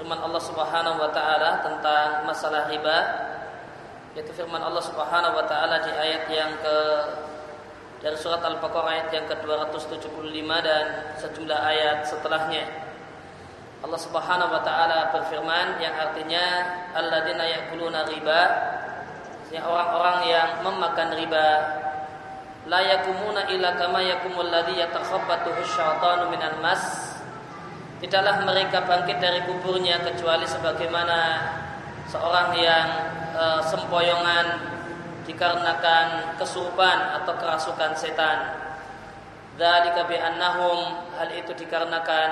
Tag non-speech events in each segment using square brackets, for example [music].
firman Allah Subhanahu wa taala tentang masalah riba yaitu firman Allah Subhanahu wa taala di ayat yang ke dari surat Al-Baqarah ayat yang ke-275 dan sejumlah ayat setelahnya. Allah Subhanahu wa taala berfirman yang artinya alladzina ya'kuluna riba yang orang-orang yang memakan riba la yakumuna illa kama yakumul ladzi yatakhabbathu syaitanu minal mas tidaklah mereka bangkit dari kuburnya kecuali sebagaimana seorang yang e, sempoyongan dikarenakan kesurupan atau kerasukan setan. Dzalika bi annahum hal itu dikarenakan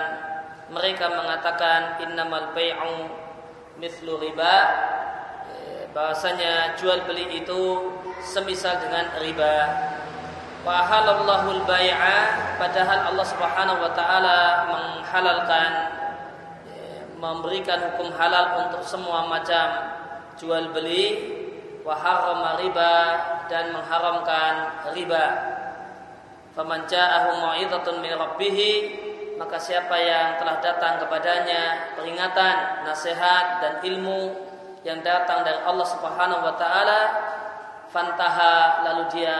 mereka mengatakan innamal bai'u mithlu riba bahasanya jual beli itu semisal dengan riba. Wa halallahu al-bai'a padahal Allah Subhanahu wa taala menghalalkan memberikan hukum halal untuk semua macam jual beli wa riba dan mengharamkan riba. Faman ja'ahu mau'izatun min rabbih maka siapa yang telah datang kepadanya peringatan, nasihat dan ilmu yang datang dari Allah Subhanahu wa taala fantaha lalu dia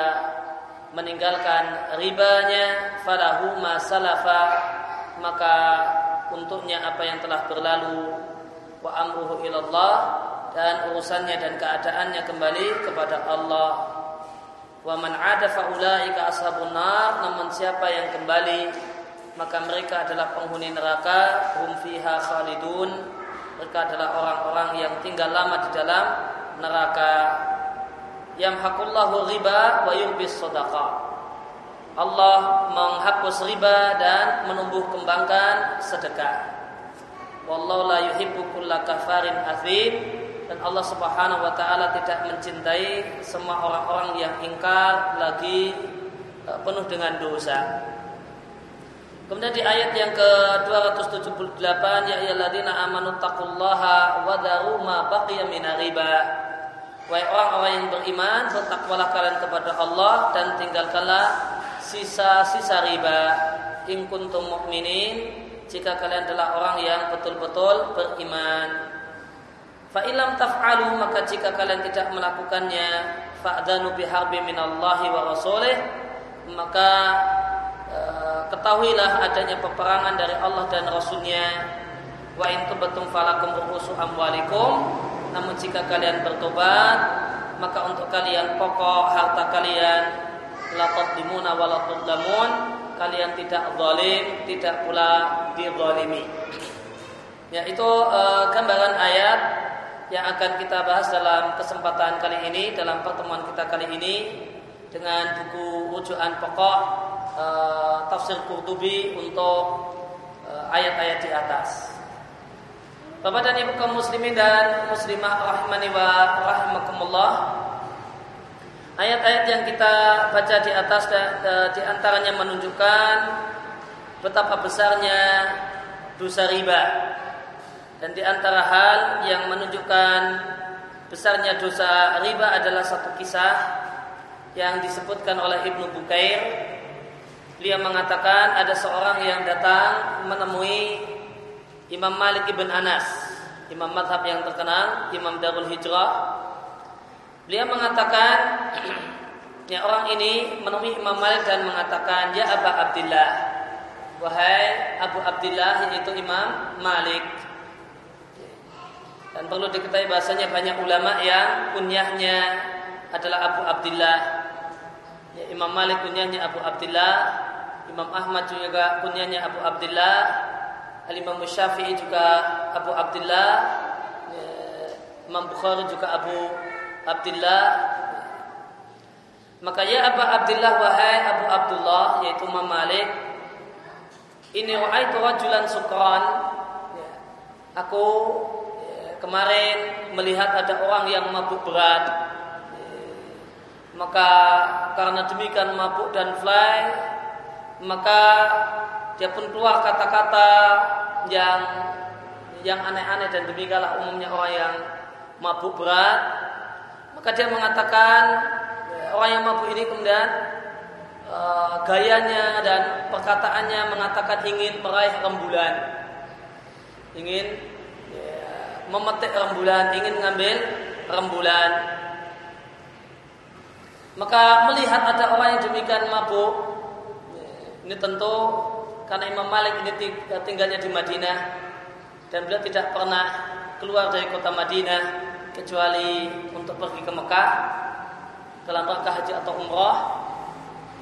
meninggalkan ribanya falahu ma salafa maka untuknya apa yang telah berlalu wa amruhu ilallah dan urusannya dan keadaannya kembali kepada Allah. Wa man 'ada faulaika ashabun nar, namun siapa yang kembali maka mereka adalah penghuni neraka, hum fiha khalidun. Mereka adalah orang-orang yang tinggal lama di dalam neraka. Yamhaqullahu riba wa yurbis sadaqah. Allah menghapus riba dan menumbuh kembangkan sedekah. Wallahu la yuhibbu kulla kafarin azim dan Allah Subhanahu wa taala tidak mencintai semua orang-orang yang ingkar lagi e, penuh dengan dosa. Kemudian di ayat yang ke-278 ya ayyuhalladzina amanu taqullaha wa daru ma baqiya riba. Wahai orang-orang yang beriman, bertakwalah kalian kepada Allah dan tinggalkanlah sisa-sisa riba. In kuntum mu'minin, jika kalian adalah orang yang betul-betul beriman. Fa'ilam taf'alu maka jika kalian tidak melakukannya fa'danu biharbi minallahi wa rasulih maka e, ketahuilah adanya peperangan dari Allah dan Rasulnya wa in falakum ruhusu amwalikum namun jika kalian bertobat maka untuk kalian pokok harta kalian la tadlimuna wa la kalian tidak zalim tidak pula dizalimi ya itu e, gambaran ayat yang akan kita bahas dalam kesempatan kali ini dalam pertemuan kita kali ini dengan buku rujukan pokok e, tafsir Qurtubi untuk eh, ayat-ayat di atas. Bapak dan Ibu kaum muslimin dan muslimah rahimani wa rahimakumullah. Ayat-ayat yang kita baca di atas di antaranya menunjukkan betapa besarnya dosa riba dan di antara hal yang menunjukkan besarnya dosa riba adalah satu kisah yang disebutkan oleh Ibnu Bukair. Dia mengatakan ada seorang yang datang menemui Imam Malik ibn Anas, imam madhab yang terkenal, Imam Darul Hijrah. Dia mengatakan, [clears throat] ya orang ini menemui Imam Malik dan mengatakan, ya Abu Abdullah, wahai Abu Abdullah yaitu Imam Malik. Dan perlu diketahui bahasanya banyak ulama yang kunyahnya adalah Abu Abdullah. Ya, Imam Malik kunyahnya Abu Abdullah, Imam Ahmad juga kunyahnya Abu Abdullah, Al Imam Syafi'i juga Abu Abdullah, ya, Imam Bukhari juga Abu Abdullah. Maka ya Abu Abdullah wahai Abu Abdullah yaitu Imam Malik ini wahai rajulan sukran ya, aku kemarin melihat ada orang yang mabuk berat maka karena demikian mabuk dan fly maka dia pun keluar kata-kata yang yang aneh-aneh dan demikianlah umumnya orang yang mabuk berat maka dia mengatakan orang yang mabuk ini kemudian uh, gayanya dan perkataannya mengatakan ingin meraih rembulan ingin ya, memetik rembulan, ingin mengambil rembulan. Maka melihat ada orang yang demikian mabuk, ya, ini tentu karena Imam Malik ini tinggalnya di Madinah dan beliau tidak pernah keluar dari kota Madinah kecuali untuk pergi ke Mekah dalam rangka haji atau umrah.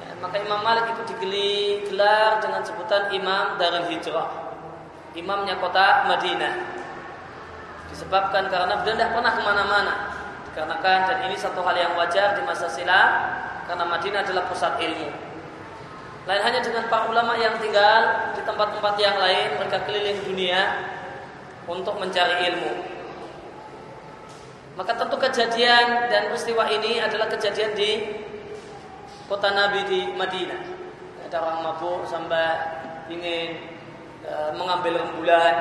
Ya, maka Imam Malik itu digelar dengan sebutan Imam Darul Hijrah imamnya kota Madinah. Disebabkan karena beliau tidak pernah ke mana-mana. Dikarenakan dan ini satu hal yang wajar di masa silam karena Madinah adalah pusat ilmu. Lain hanya dengan para ulama yang tinggal di tempat-tempat yang lain, mereka keliling dunia untuk mencari ilmu. Maka tentu kejadian dan peristiwa ini adalah kejadian di kota Nabi di Madinah. Ada orang mabuk sampai ingin E, mengambil rembulan.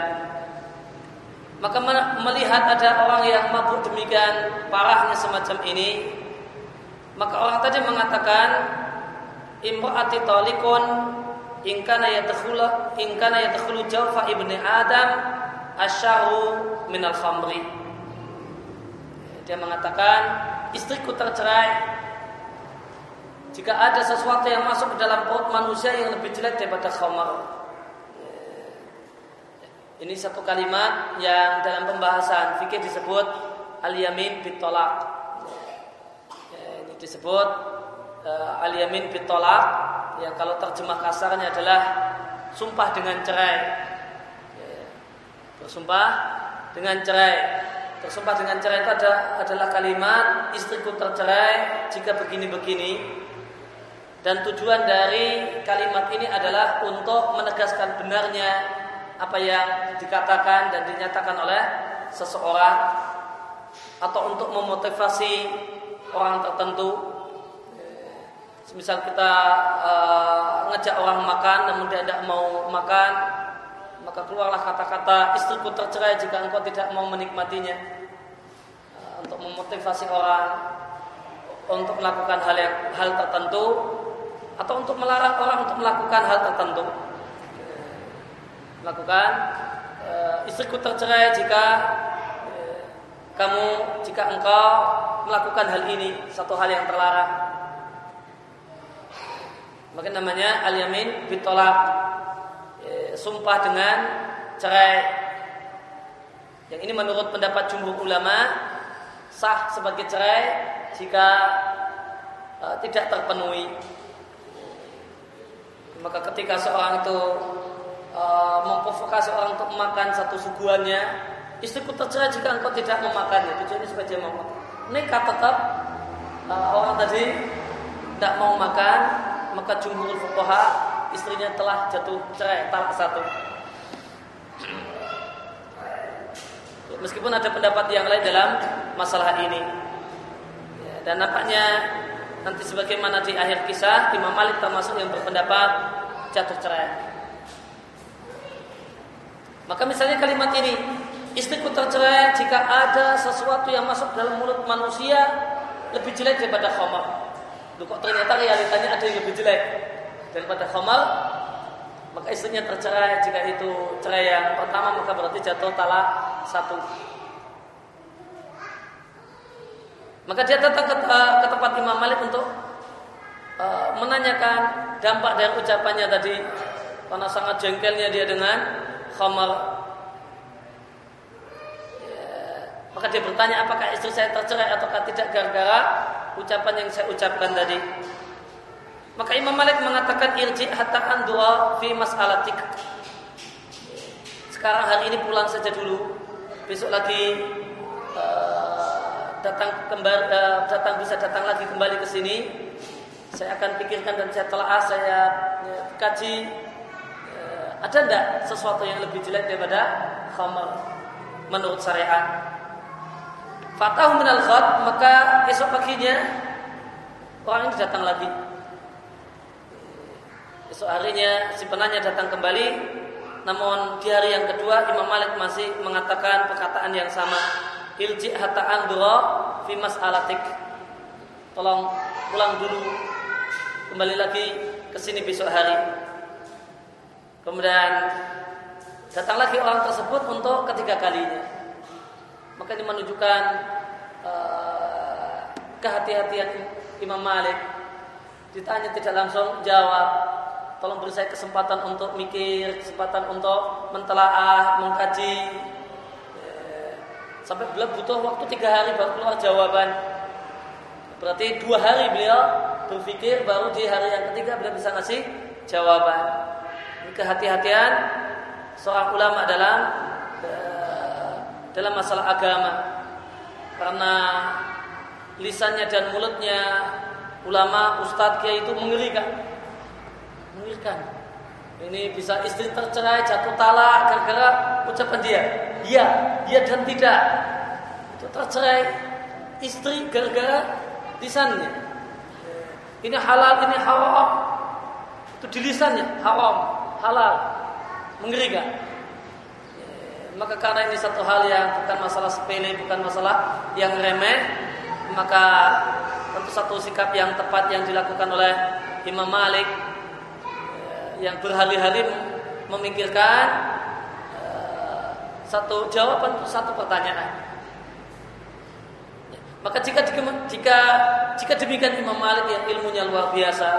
Maka melihat ada orang yang mabuk demikian parahnya semacam ini, maka orang tadi mengatakan imraati talikun ingkana yadkhulu ingkana yadkhulu jawfa ibni adam asyaru minal khamri. Dia mengatakan istriku tercerai jika ada sesuatu yang masuk ke dalam perut manusia yang lebih jelek daripada khamar. Ini satu kalimat yang dalam pembahasan fikih disebut al-yamin bitolak. Ini disebut uh, al-yamin bitolak yang kalau terjemah kasarnya adalah sumpah dengan cerai. Ya, bersumpah dengan cerai. Bersumpah dengan cerai itu ada, adalah kalimat istriku tercerai jika begini-begini dan tujuan dari kalimat ini adalah untuk menegaskan benarnya apa yang dikatakan dan dinyatakan oleh seseorang atau untuk memotivasi orang tertentu. Misal kita uh, ngejak orang makan namun dia tidak mau makan, maka keluarlah kata-kata istriku tercerai jika engkau tidak mau menikmatinya. Uh, untuk memotivasi orang untuk melakukan hal yang hal tertentu atau untuk melarang orang untuk melakukan hal tertentu melakukan e, istriku tercerai jika e, kamu jika engkau melakukan hal ini satu hal yang terlarang maka namanya al-yamin bitolak e, sumpah dengan cerai. Yang ini menurut pendapat jumhur ulama sah sebagai cerai jika e, tidak terpenuhi. Maka ketika seorang itu uh, memprovokasi orang untuk memakan satu suguhannya istriku tercerai jika engkau tidak memakannya. Tujuannya supaya dia mau makan nekat tetap uh, orang tadi tidak mau makan maka jumhur fuqaha istrinya telah jatuh cerai talak satu. Meskipun ada pendapat yang lain dalam masalah ini. Dan nampaknya nanti sebagaimana di akhir kisah Imam Malik termasuk yang berpendapat jatuh cerai. Maka misalnya kalimat ini, istriku tercerai jika ada sesuatu yang masuk dalam mulut manusia lebih jelek daripada khamar. Loh, kok ternyata realitanya ada yang lebih jelek daripada khamar? Maka istrinya tercerai jika itu cerai yang pertama maka berarti jatuh talak satu. Maka dia datang ke, ke tempat Imam Malik untuk uh, menanyakan dampak dari ucapannya tadi karena sangat jengkelnya dia dengan khamar ya, maka dia bertanya apakah istri saya tercerai ataukah tidak gara-gara ucapan yang saya ucapkan tadi. Maka Imam Malik mengatakan irji hatta andua fi mas'alatik. Sekarang hari ini pulang saja dulu. Besok lagi uh, datang kembali uh, datang bisa datang lagi kembali ke sini. Saya akan pikirkan dan saya telah saya ya, kaji ada tidak sesuatu yang lebih jelek daripada khamar menurut syariat? Fatahu minal khat, maka esok paginya orang ini datang lagi. Esok harinya si penanya datang kembali, namun di hari yang kedua Imam Malik masih mengatakan perkataan yang sama. Ilji hatta andura fi mas'alatik. Tolong pulang dulu. Kembali lagi ke sini besok hari. Kemudian Datang lagi orang tersebut untuk ketiga kalinya. Maka ini menunjukkan uh, kehati-hatian Imam Malik. Ditanya tidak langsung jawab. Tolong beri saya kesempatan untuk mikir, kesempatan untuk mentelaah, mengkaji. Eh, sampai beliau butuh waktu tiga hari baru keluar jawaban. Berarti dua hari beliau berpikir baru di hari yang ketiga beliau bisa ngasih jawaban. Ini kehati-hatian seorang ulama dalam eh, dalam masalah agama. Karena lisannya dan mulutnya ulama ustadz kiai itu mengerikan. Mengerikan. Ini bisa istri tercerai, jatuh talak gara-gara ucapan dia. Iya, iya dan tidak. Itu tercerai istri gara-gara lisannya. Ini halal, ini haram. Itu di lisannya, haram, halal. Mengerikan. Maka karena ini satu hal yang bukan masalah sepele, bukan masalah yang remeh, maka tentu satu sikap yang tepat yang dilakukan oleh Imam Malik yang berhari-hari memikirkan satu jawaban untuk satu pertanyaan. Maka jika jika jika demikian Imam Malik yang ilmunya luar biasa,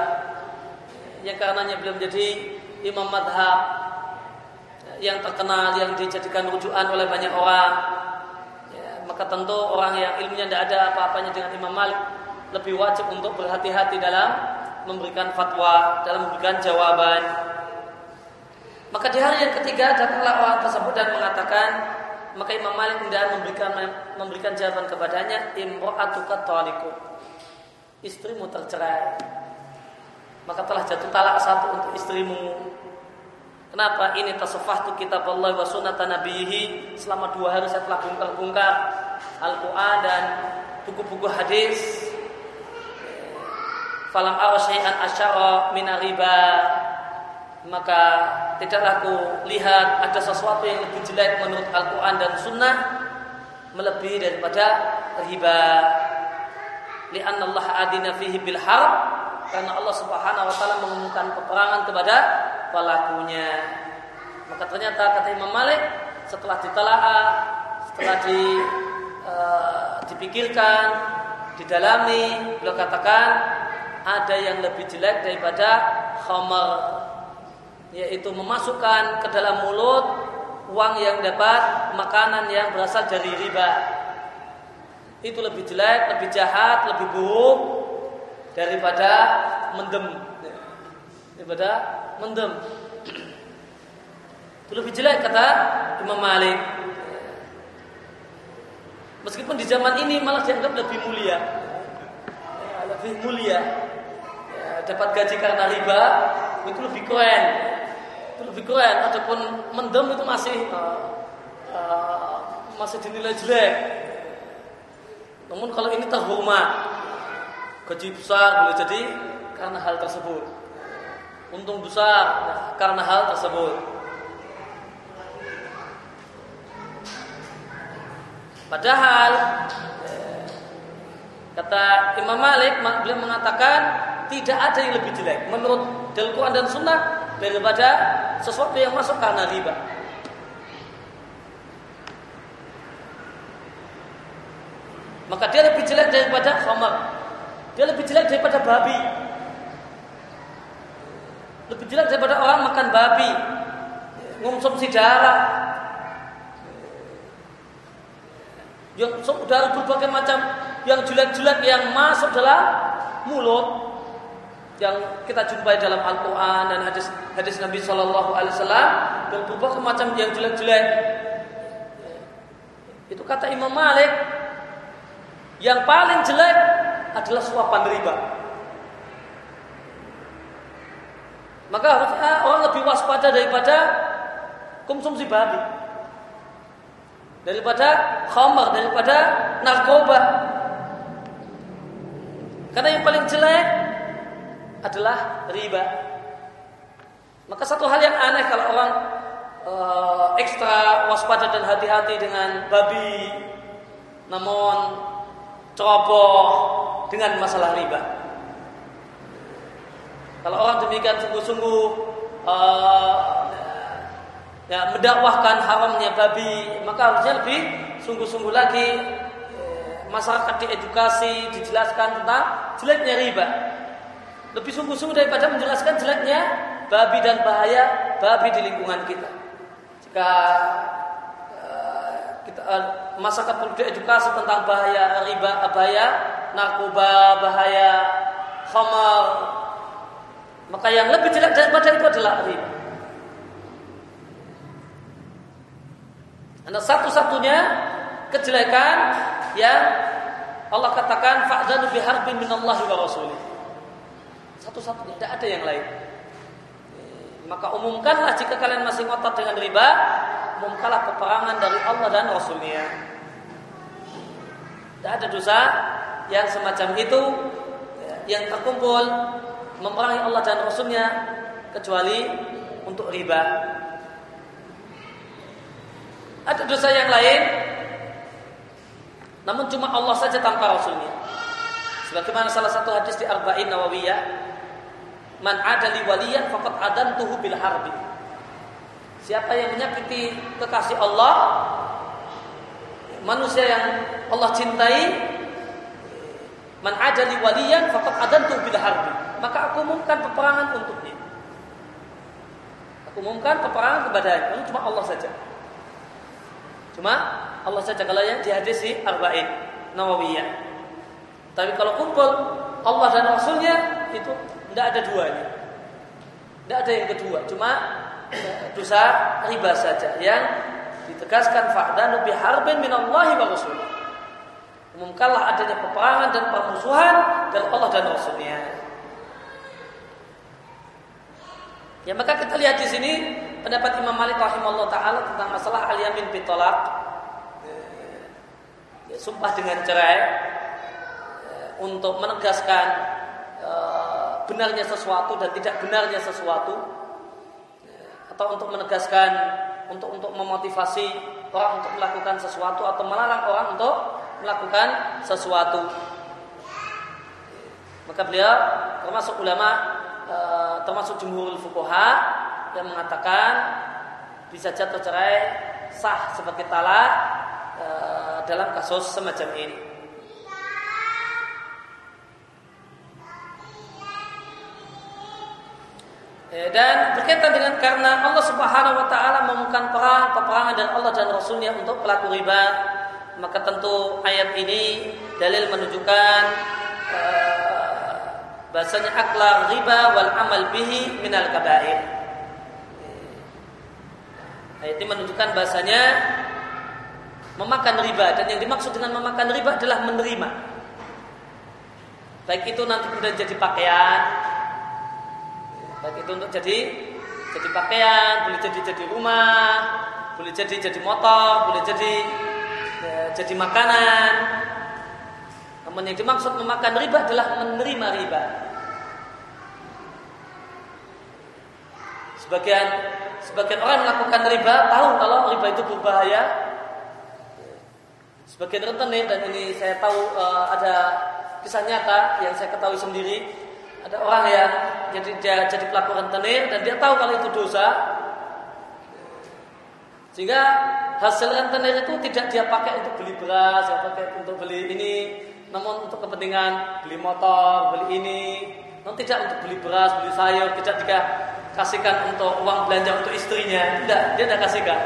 yang karenanya belum jadi imam madhab yang terkenal yang dijadikan rujukan oleh banyak orang, ya, maka tentu orang yang ilmunya tidak ada apa-apanya dengan Imam Malik lebih wajib untuk berhati-hati dalam memberikan fatwa, dalam memberikan jawaban. Maka di hari yang ketiga datanglah orang tersebut dan mengatakan maka Imam Malik kemudian memberikan memberikan jawaban kepadanya imro'atuka taliku. Istrimu tercerai. Maka telah jatuh talak satu untuk istrimu. Kenapa ini tasafahtu kitab Allah wa sunnata nabihi selama dua hari saya telah bongkar-bongkar Al-Quran dan buku-buku hadis? Falam ara syai'an asyara min riba. Maka tidaklah aku lihat ada sesuatu yang lebih jelek menurut Al-Quran dan Sunnah melebihi daripada riba. Lian Allah adina fihi bil harb. Karena Allah Subhanahu wa taala mengumumkan peperangan kepada pelakunya. Maka ternyata kata Imam Malik setelah ditelaah, setelah di uh, dipikirkan, didalami, beliau katakan ada yang lebih jelek daripada khamar yaitu memasukkan ke dalam mulut uang yang dapat makanan yang berasal dari riba. Itu lebih jelek, lebih jahat, lebih buruk daripada mendem. Daripada mendem. Itu lebih jelek kata Imam Malik. Meskipun di zaman ini malah dianggap lebih mulia. Lebih mulia. Dapat gaji karena riba itu lebih keren itu lebih keren ataupun mendem itu masih uh, uh, masih dinilai jelek namun kalau ini terhormat gaji besar boleh jadi karena hal tersebut untung besar karena hal tersebut padahal kata Imam Malik beliau mengatakan tidak ada yang lebih jelek menurut Al-Quran dan Sunnah daripada sesuatu yang masuk karena riba. Maka dia lebih jelek daripada khamar. Dia lebih jelek daripada babi. Lebih jelek daripada orang makan babi. Ngonsumsi darah. Yang darah berbagai macam yang jelek-jelek yang masuk dalam mulut yang kita jumpai dalam Al-Quran dan hadis hadis Nabi Shallallahu Alaihi Wasallam dan berbagai macam yang jelek-jelek. Itu kata Imam Malik, yang paling jelek adalah suapan riba. Maka harusnya orang lebih waspada daripada konsumsi babi. Daripada khamar, daripada narkoba. Karena yang paling jelek adalah riba. Maka satu hal yang aneh kalau orang uh, ekstra waspada dan hati-hati dengan babi, namun ceroboh dengan masalah riba. Kalau orang demikian sungguh-sungguh uh, ya, mendakwahkan haramnya babi, maka harusnya lebih sungguh-sungguh lagi eh, masyarakat diedukasi, dijelaskan tentang jeleknya riba. Lebih sungguh-sungguh daripada menjelaskan jeleknya babi dan bahaya babi di lingkungan kita. Jika eh, kita uh, masyarakat perlu diedukasi tentang bahaya riba, bahaya narkoba, bahaya khamar, maka yang lebih jelek daripada itu adalah riba. Karena satu-satunya kejelekan yang Allah katakan fa'danu biharbin minallahi wa rasulih. Satu-satunya, tidak ada yang lain. Maka umumkanlah jika kalian masih ngotot dengan riba, umumkanlah peperangan dari Allah dan Rasulnya. Tidak ada dosa yang semacam itu yang terkumpul memerangi Allah dan Rasulnya kecuali untuk riba. Ada dosa yang lain namun cuma Allah saja tanpa Rasulnya. Sebagaimana salah satu hadis di Arba'in Nawawiyah, Man adali waliyan faqad tuhu bil harbi. Siapa yang menyakiti kekasih Allah, manusia yang Allah cintai, man adali waliyan faqad tuhu bil harbi maka aku umumkan peperangan untuknya. Aku umumkan peperangan kepadanya. Itu cuma Allah saja. Cuma Allah saja kalau yang di hadis di Arba'in Nawawiyah. Tapi kalau kumpul Allah dan Rasulnya itu tidak ada duanya. Tidak ada yang kedua. Cuma eh, dosa riba saja yang ditegaskan fa'danu biharbin minallahi wa rasulih. Umumkanlah adanya peperangan dan permusuhan dari Allah dan Rasulnya. Ya maka kita lihat di sini pendapat Imam Malik rahimahullah taala tentang masalah al-yamin bitolak. Ya, sumpah dengan cerai ya, untuk menegaskan ya, benarnya sesuatu dan tidak benarnya sesuatu ya, atau untuk menegaskan untuk untuk memotivasi orang untuk melakukan sesuatu atau melarang orang untuk melakukan sesuatu. Maka beliau termasuk ulama termasuk jumhur fukoha yang mengatakan bisa jatuh cerai sah sebagai talak e, dalam kasus semacam ini. E, dan berkaitan dengan karena Allah Subhanahu wa taala memukan perang peperangan dan Allah dan Rasulnya untuk pelaku riba, maka tentu ayat ini dalil menunjukkan e, bahasanya aklar riba wal amal bihi minal kabair. Ayat ini menunjukkan bahasanya memakan riba dan yang dimaksud dengan memakan riba adalah menerima. Baik itu nanti kemudian jadi pakaian, baik itu untuk jadi jadi pakaian, boleh jadi jadi rumah, boleh jadi jadi motor, boleh jadi ya, jadi makanan. Namun yang dimaksud memakan riba adalah menerima riba. Sebagian sebagian orang melakukan riba tahu kalau riba itu berbahaya. Sebagian rentenir dan ini saya tahu uh, ada kisah nyata yang saya ketahui sendiri. Ada orang yang jadi dia jadi pelaku rentenir dan dia tahu kalau itu dosa. Sehingga hasil rentenir itu tidak dia pakai untuk beli beras, dia pakai untuk beli ini, namun untuk kepentingan beli motor, beli ini, namun tidak untuk beli beras, beli sayur, tidak juga kasihkan untuk uang belanja untuk istrinya. Tidak, dia tidak kasihkan.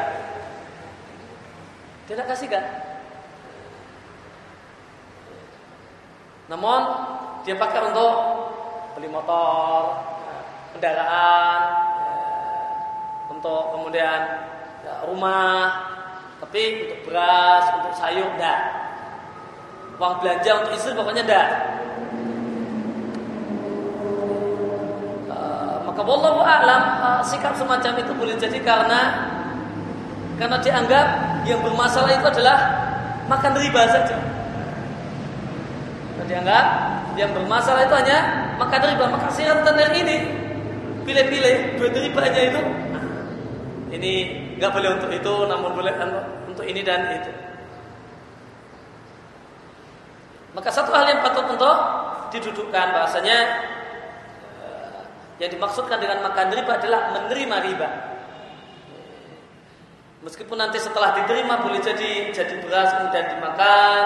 Dia tidak kasihkan. Namun dia pakai untuk beli motor, kendaraan, untuk kemudian ya, rumah, tapi untuk beras, untuk sayur, tidak. Uang belanja untuk istri pokoknya tidak. Maka wallahu a'lam sikap semacam itu boleh jadi karena karena dianggap yang bermasalah itu adalah makan riba saja. Karena dianggap yang bermasalah itu hanya makan riba. Maka si rentenir ini pilih-pilih duit ribanya itu nah, ini nggak boleh untuk itu namun boleh untuk ini dan itu. Maka satu hal yang patut untuk didudukkan bahasanya yang dimaksudkan dengan makan riba adalah menerima riba. Meskipun nanti setelah diterima boleh jadi jadi beras kemudian dimakan,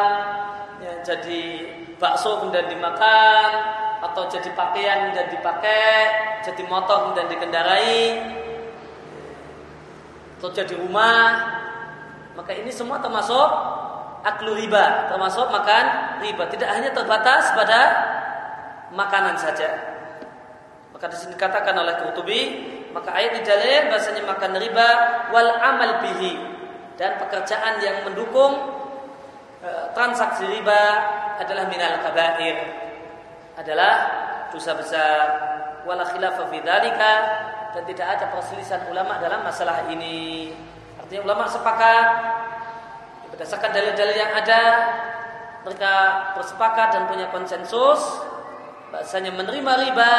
ya, jadi bakso kemudian dimakan, atau jadi pakaian kemudian dipakai, jadi motor kemudian dikendarai, atau jadi rumah. Maka ini semua termasuk aklu riba, termasuk makan riba. Tidak hanya terbatas pada makanan saja. Maka di sini dikatakan oleh Qurtubi, maka ayat di dalil bahasanya makan riba wal amal bihi. Dan pekerjaan yang mendukung e, transaksi riba adalah minal kabair. Adalah dosa besar. Wala khilafa fi dan tidak ada perselisihan ulama dalam masalah ini. Artinya ulama sepakat berdasarkan dalil-dalil yang ada mereka bersepakat dan punya konsensus bahasanya menerima riba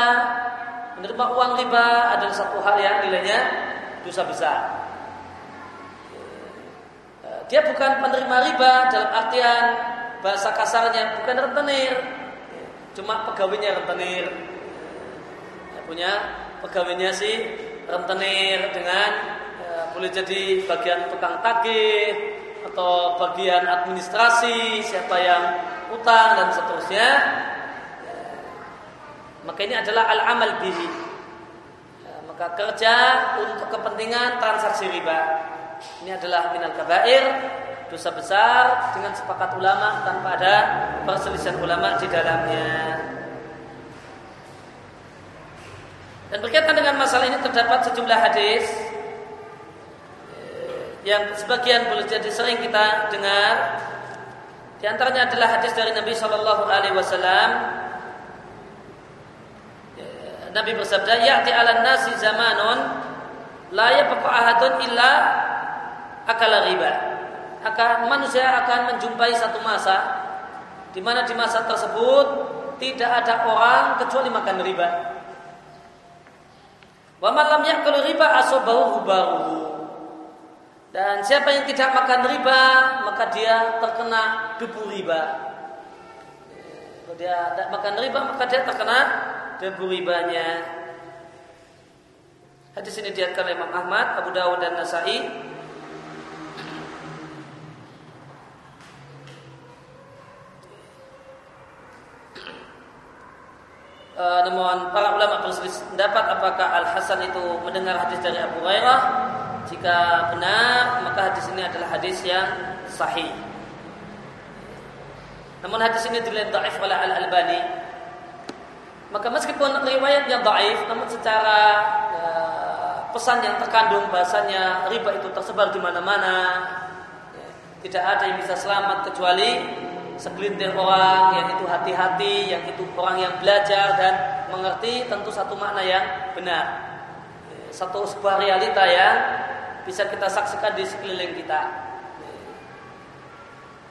menerima uang riba adalah satu hal yang nilainya dosa besar. Dia bukan penerima riba dalam artian bahasa kasarnya bukan rentenir, cuma pegawainya rentenir. Ya, punya pegawainya sih rentenir dengan ya, boleh jadi bagian tukang tagih atau bagian administrasi siapa yang utang dan seterusnya maka ini adalah al-amal bihi. Ya, maka kerja untuk kepentingan transaksi riba. Ini adalah minal kabair, dosa besar dengan sepakat ulama tanpa ada perselisihan ulama di dalamnya. Dan berkaitan dengan masalah ini terdapat sejumlah hadis eh, yang sebagian boleh jadi sering kita dengar. Di antaranya adalah hadis dari Nabi Wasallam Nabi bersabda, "Ya'ti 'alan nasi zamanun la yabqa ahadun illa akala riba." Akan manusia akan menjumpai satu masa di mana di masa tersebut tidak ada orang kecuali makan riba. Wa man lam ya'kul riba asabahu baru. Dan siapa yang tidak makan riba, maka dia terkena debu riba. Kalau dia tidak makan riba, maka dia terkena debu ribanya. Hadis ini diatkan oleh Imam Ahmad, Abu Dawud dan Nasai. Uh, namun para ulama berselisih pendapat apakah Al Hasan itu mendengar hadis dari Abu Hurairah. Jika benar, maka hadis ini adalah hadis yang sahih. Namun hadis ini dilihat daif oleh Al Albani maka meskipun riwayatnya daif, namun secara ya, pesan yang terkandung bahasanya riba itu tersebar di mana-mana, ya, tidak ada yang bisa selamat kecuali segelintir orang yang itu hati-hati, yang itu orang yang belajar dan mengerti tentu satu makna yang benar, ya, satu sebuah realita yang bisa kita saksikan di sekeliling kita.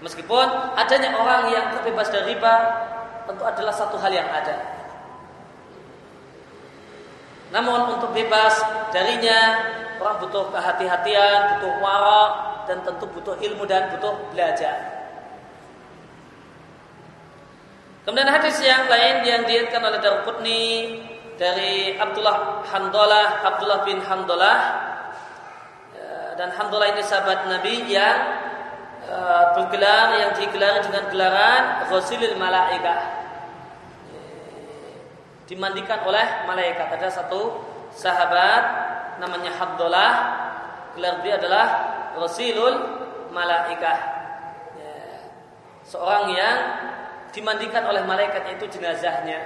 Meskipun adanya orang yang terbebas dari riba tentu adalah satu hal yang ada. Namun untuk bebas darinya orang butuh kehati-hatian, butuh warak dan tentu butuh ilmu dan butuh belajar. Kemudian hadis yang lain yang diatkan oleh Darqutni dari Abdullah Handalah, Abdullah bin Handalah ya, dan Handalah ini sahabat Nabi yang uh, bergelar yang digelar dengan gelaran Rasulul Malaikah dimandikan oleh malaikat. Ada satu sahabat namanya Abdullah, gelar dia adalah Rasulul Malaikah. Ya. Seorang yang dimandikan oleh malaikat itu jenazahnya.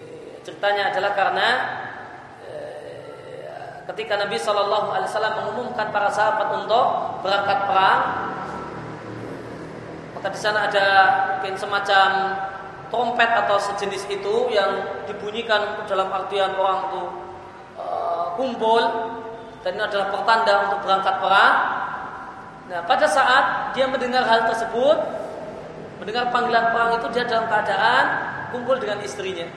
Ya. Ceritanya adalah karena ya, ketika Nabi Wasallam mengumumkan para sahabat untuk berangkat perang, maka di sana ada semacam trompet atau sejenis itu yang dibunyikan dalam artian orang itu uh, kumpul dan ini adalah pertanda untuk berangkat perang. Nah, pada saat dia mendengar hal tersebut, mendengar panggilan perang itu dia dalam keadaan kumpul dengan istrinya.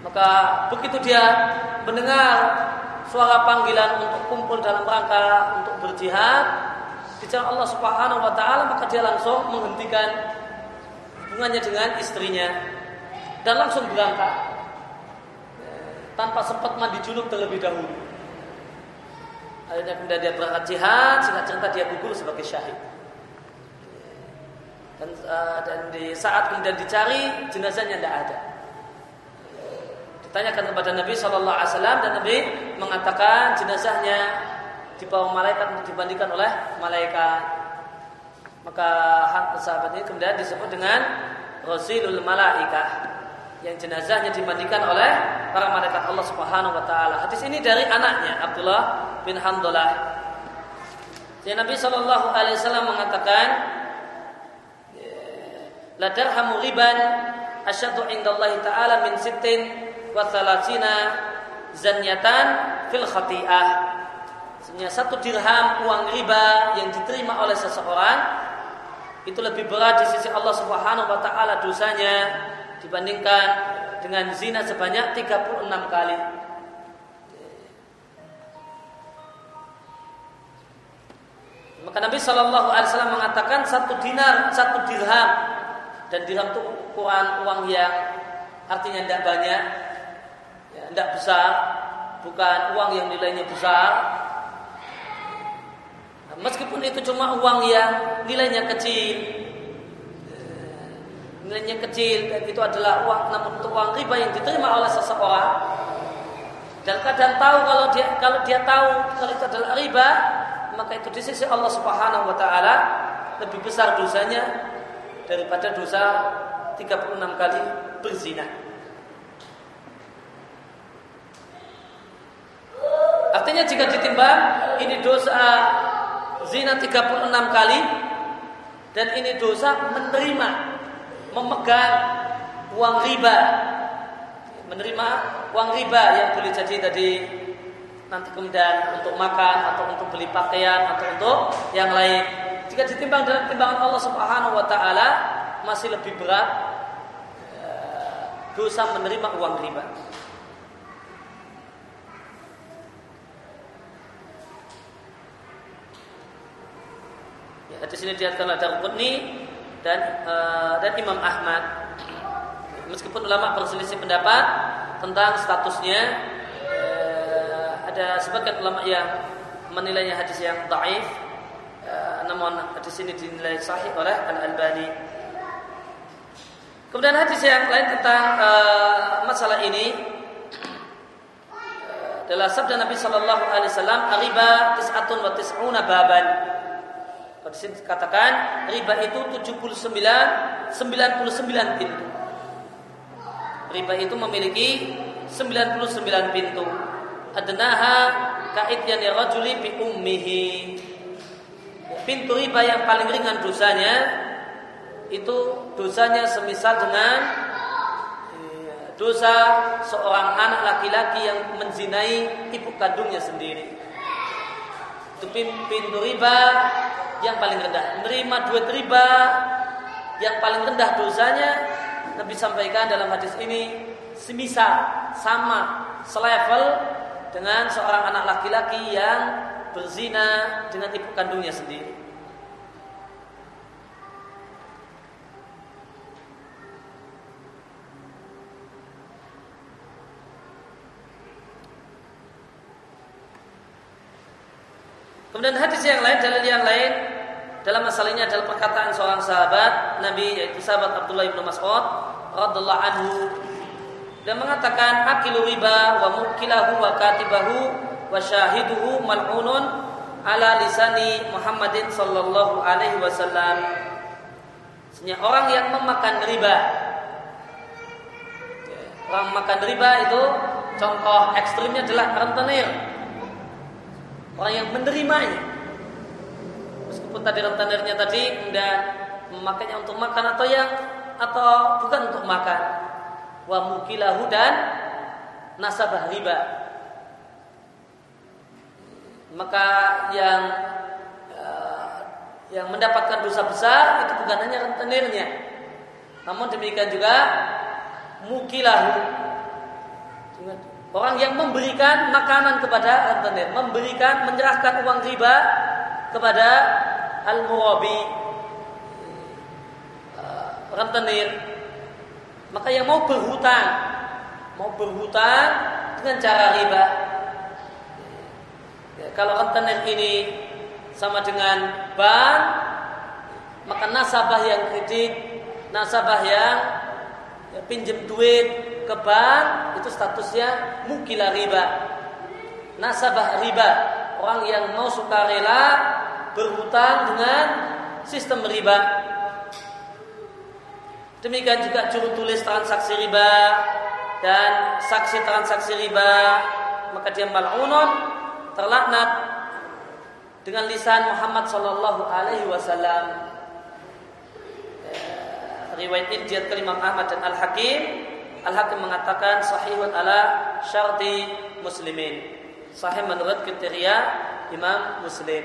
Maka begitu dia mendengar suara panggilan untuk kumpul dalam rangka untuk berjihad, bicara Allah Subhanahu wa taala, maka dia langsung menghentikan hubungannya dengan istrinya dan langsung berangkat tanpa sempat mandi junub terlebih dahulu. Akhirnya kemudian dia berangkat jihad, singkat cerita dia gugur sebagai syahid. Dan, uh, dan di saat kemudian dicari jenazahnya tidak ada. Ditanyakan kepada Nabi Shallallahu Alaihi Wasallam dan Nabi mengatakan jenazahnya dibawa malaikat dibandingkan oleh malaikat. Maka hak sahabat ini kemudian disebut dengan Rasulul Malaikah yang jenazahnya dimandikan oleh para malaikat Allah Subhanahu wa taala. Hadis ini dari anaknya Abdullah bin Hamdalah. Jadi Nabi Shallallahu alaihi wasallam mengatakan la darhamu riban asyaddu indallahi ta'ala min sittin wa thalathina zanyatan fil khati'ah. Sebenarnya satu dirham uang riba yang diterima oleh seseorang itu lebih berat di sisi Allah Subhanahu wa taala dosanya dibandingkan dengan zina sebanyak 36 kali. Maka Nabi Shallallahu Alaihi Wasallam mengatakan satu dinar, satu dirham dan dirham itu ukuran uang yang artinya tidak banyak, ya, tidak besar, bukan uang yang nilainya besar. Meskipun itu cuma uang yang nilainya kecil, nilainya kecil dan itu adalah uang. Namun itu uang riba yang diterima oleh seseorang dan kadang tahu kalau dia kalau dia tahu kalau itu adalah riba maka itu di sisi Allah Subhanahu wa taala lebih besar dosanya daripada dosa 36 kali berzina. Artinya jika ditimbang ini dosa zina 36 kali dan ini dosa menerima memegang uang riba menerima uang riba yang boleh jadi tadi nanti kemudian untuk makan atau untuk beli pakaian atau untuk yang lain jika ditimbang dengan timbangan Allah Subhanahu wa taala masih lebih berat eh, dosa menerima uang riba. Di sini dilihatkan ada Qutni dan uh, dan Imam Ahmad. Meskipun ulama berselisih pendapat tentang statusnya, uh, ada sebagian ulama yang menilainya hadis yang dhaif namun hadis ini dinilai sahih oleh Al Albani. Kemudian hadis yang lain tentang uh, masalah ini adalah sabda Nabi Shallallahu Alaihi Wasallam, "Riba tis'atun wa tis'una baban." Di sini dikatakan riba itu 79 99 pintu. Riba itu memiliki 99 pintu. Adnaha kait yani rajuli bi ummihi pintu riba yang paling ringan dosanya itu dosanya semisal dengan iya, dosa seorang anak laki-laki yang menzinai ibu kandungnya sendiri. Itu pintu riba yang paling rendah. Menerima duit riba yang paling rendah dosanya Nabi sampaikan dalam hadis ini semisal sama selevel dengan seorang anak laki-laki yang berzina dengan ibu kandungnya sendiri. Kemudian hadis yang lain, dalil yang lain dalam masalah ini adalah perkataan seorang sahabat Nabi yaitu sahabat Abdullah bin Mas'ud radhiallahu anhu dan mengatakan akilu riba wa mukilahu wa katibahu wa syahiduhu mal'unun ala lisani Muhammadin sallallahu alaihi wasallam. Sebenarnya orang yang memakan riba Orang makan riba itu contoh ekstrimnya adalah rentenir. Orang yang menerimanya. Meskipun tadi rentenirnya tadi kemudian memakainya untuk makan atau yang atau bukan untuk makan. Wa mukilahu dan nasabah riba maka yang uh, yang mendapatkan dosa besar itu bukan hanya rentenirnya namun demikian juga mukilahu orang yang memberikan makanan kepada rentenir memberikan menyerahkan uang riba kepada al-murabi uh, rentenir. Maka yang mau berhutang mau berhutang dengan cara riba. Ya, kalau rentenir ini sama dengan bank, maka nasabah yang kredit, nasabah yang ya, pinjam duit ke bank itu statusnya mukila riba. Nasabah riba, orang yang mau sukarela berhutang dengan sistem riba. Demikian juga juru tulis transaksi riba dan saksi transaksi riba, maka dia mal'unun terlaknat dengan lisan Muhammad sallallahu alaihi wasallam. Eh, riwayat ini dia Ahmad dan Al Hakim. Al Hakim mengatakan sahihun ala syarti muslimin. Sahih menurut kriteria Imam Muslim.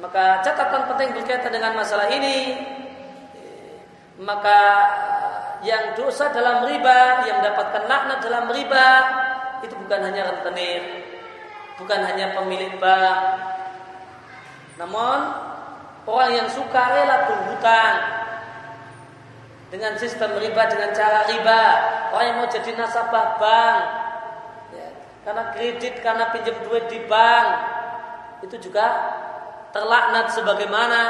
Maka catatan penting berkaitan dengan masalah ini maka yang dosa dalam riba, yang mendapatkan laknat dalam riba itu bukan hanya rentenir, bukan hanya pemilik bank. Namun orang yang suka rela berhutang dengan sistem riba dengan cara riba, orang yang mau jadi nasabah bank, ya, karena kredit, karena pinjam duit di bank, itu juga terlaknat sebagaimana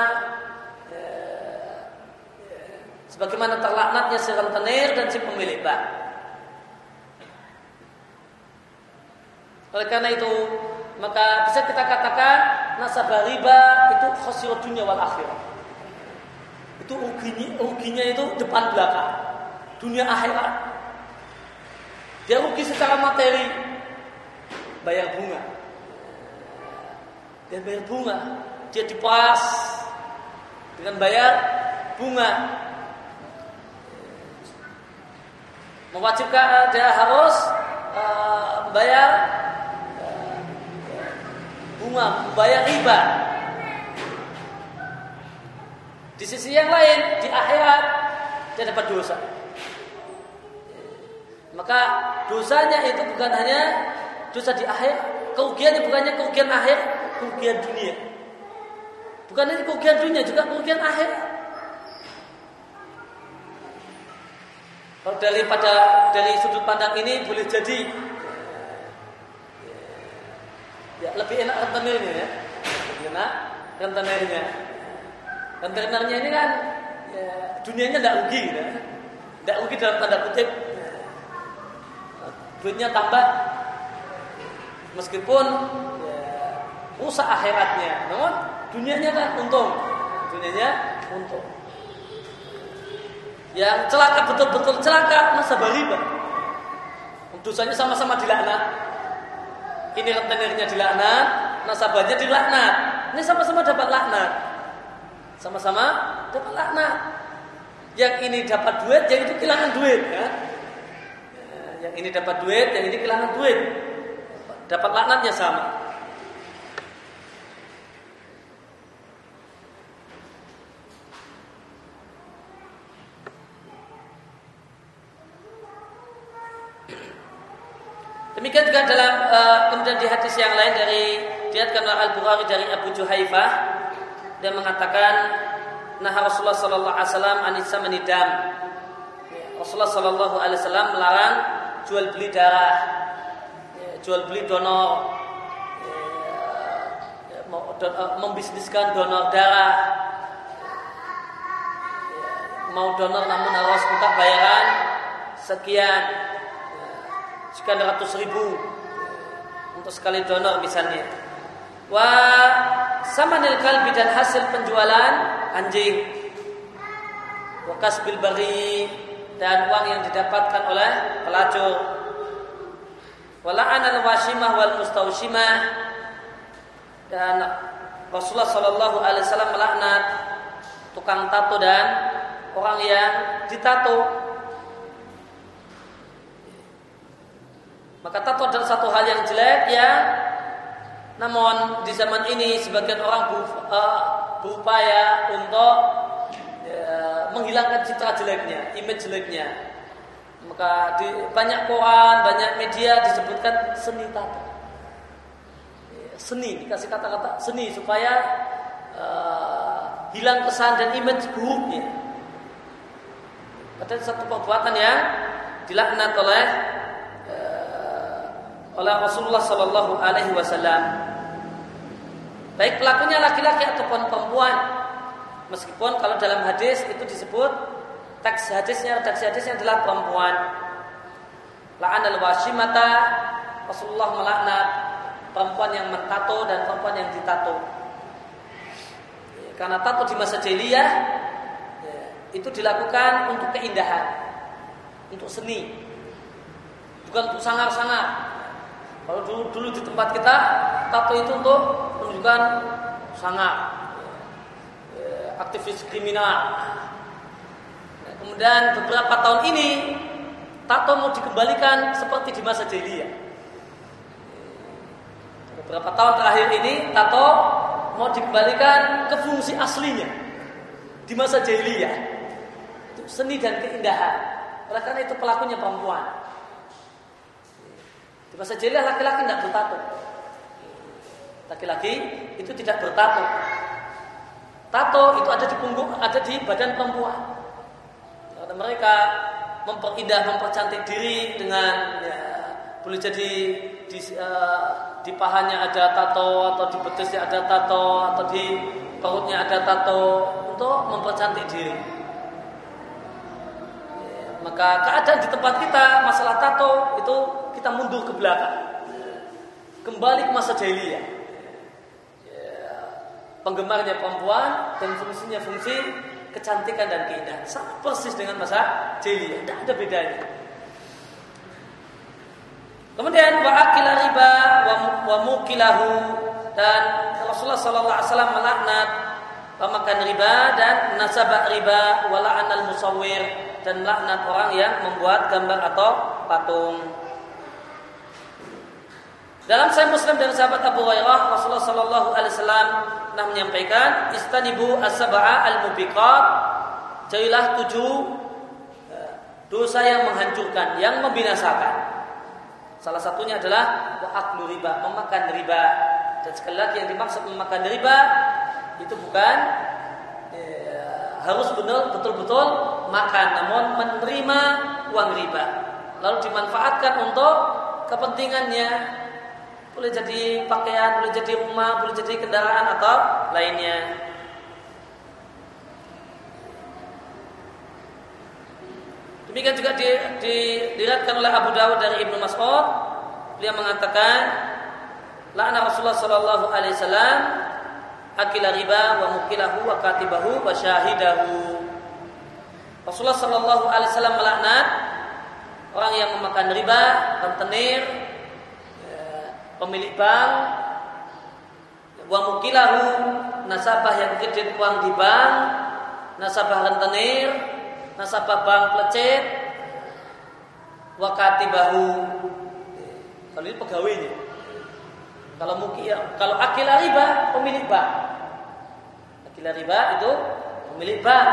sebagaimana terlaknatnya si rentenir dan si pemilik bank. Oleh karena itu, maka bisa kita katakan nasabah riba itu khosirul dunia wal akhirat. Itu ruginya, ruginya itu depan belakang. Dunia akhirat. Dia rugi secara materi. Bayar bunga. Dia bayar bunga. Dia dipas dengan bayar bunga mewajibkan dia harus uh, membayar uh, bunga, membayar riba. Di sisi yang lain, di akhirat dia dapat dosa. Maka dosanya itu bukan hanya dosa di akhir, kerugiannya bukannya kerugian akhir, kerugian dunia. Bukan hanya kerugian dunia, juga kerugian akhir. Kalau daripada dari sudut pandang ini boleh jadi ya, lebih enak rentenirnya ya, lebih enak rentenirnya. Rentenirnya ini kan ya, dunianya tidak rugi, ya. tidak rugi dalam tanda kutip. Duitnya tambah meskipun ya, rusak akhiratnya, namun dunianya kan untung, dunianya untung. Yang celaka betul-betul celaka nasabah riba. Dosanya sama-sama dilaknat. Ini rentenirnya dilaknat, nasabahnya dilaknat. Ini sama-sama dapat laknat. Sama-sama dapat laknat. Yang ini dapat duit, yang itu kehilangan duit. Ya. Yang ini dapat duit, yang ini kehilangan duit. Dapat laknatnya sama. Demikian juga dalam uh, kemudian di hadis yang lain dari diatkan Al Bukhari dari Abu Juhaifah dia mengatakan nah Rasulullah sallallahu alaihi wasallam anisa menidam. Rasulullah sallallahu alaihi wasallam melarang jual beli darah, ya, jual beli donor, ya, eh, membisniskan donor darah, ya, mau donor namun harus minta bayaran sekian sekian ratus ribu untuk sekali donor misalnya. Wah sama nil kalbi dan hasil penjualan anjing. Wakas bilbari dan uang yang didapatkan oleh pelacur. Wala'an al-washimah wal mustaushimah dan Rasulullah Shallallahu Alaihi Wasallam melaknat tukang tato dan orang yang ditato Maka tato adalah satu hal yang jelek ya. Namun di zaman ini sebagian orang eh, berupaya untuk ya, menghilangkan citra jeleknya, image jeleknya. Maka di banyak koran, banyak media disebutkan seni tato. Seni, dikasih kata-kata seni supaya uh, hilang kesan dan image buruknya. Ada satu perbuatan yang dilaknat oleh oleh Rasulullah Sallallahu Alaihi Wasallam. Baik pelakunya laki-laki ataupun perempuan. Meskipun kalau dalam hadis itu disebut teks hadisnya redaksi hadisnya adalah perempuan. La'an al-washimata Rasulullah melaknat perempuan yang mentato dan perempuan yang ditato. Karena tato di masa jahiliyah ya, itu dilakukan untuk keindahan, untuk seni, bukan untuk sangar-sangar. Kalau dulu dulu di tempat kita tato itu untuk menunjukkan sangar, ya, aktivis kriminal. Nah, kemudian beberapa tahun ini tato mau dikembalikan seperti di masa jahiliyah. Beberapa tahun terakhir ini tato mau dikembalikan ke fungsi aslinya di masa jahiliyah. Itu seni dan keindahan. Oleh karena itu pelakunya perempuan. Di masa jahiliyah laki-laki tidak bertato. Laki-laki itu tidak bertato. Tato itu ada di punggung, ada di badan perempuan. Karena mereka memperindah, mempercantik diri dengan ya, boleh jadi di, uh, di pahanya ada tato atau di betisnya ada tato atau di perutnya ada tato untuk mempercantik diri. Maka keadaan di tempat kita masalah tato itu kita mundur ke belakang. Kembali ke masa jahiliyah. Penggemarnya perempuan dan fungsinya fungsi kecantikan dan keindahan. Sama persis dengan masa jahiliyah. Tidak ada bedanya. Kemudian wa akila riba wa, mukilahu dan Rasulullah sallallahu alaihi wasallam melaknat pemakan riba dan nasabah riba wa la'anal musawwir dan laknat orang yang membuat gambar atau patung. Dalam Sahih Muslim dari sahabat Abu Hurairah Rasulullah sallallahu alaihi wasallam pernah menyampaikan istanibu as-sab'a al-mubiqat jauhilah tujuh eh, dosa yang menghancurkan, yang membinasakan. Salah satunya adalah wa aklu riba, memakan riba. Dan sekali lagi yang dimaksud memakan riba itu bukan harus benar betul-betul makan, namun menerima uang riba. Lalu dimanfaatkan untuk kepentingannya. Boleh jadi pakaian, boleh jadi rumah, boleh jadi kendaraan atau lainnya. Demikian juga di, di, dilihatkan oleh Abu Dawud dari Ibnu Mas'ud, beliau mengatakan, La'ana Rasulullah sallallahu alaihi wasallam akila riba wa mukilahu wa katibahu wa syahidahu. Rasulullah sallallahu alaihi wasallam melaknat orang yang memakan riba, rentenir, ya, pemilik bank, wa mukilahu nasabah yang kredit uang di bank, nasabah rentenir, nasabah bank pelecet wakati bahu kalau ini pegawainya kalau mungkin ya, kalau akila riba pemilik bank akila riba itu pemilik bank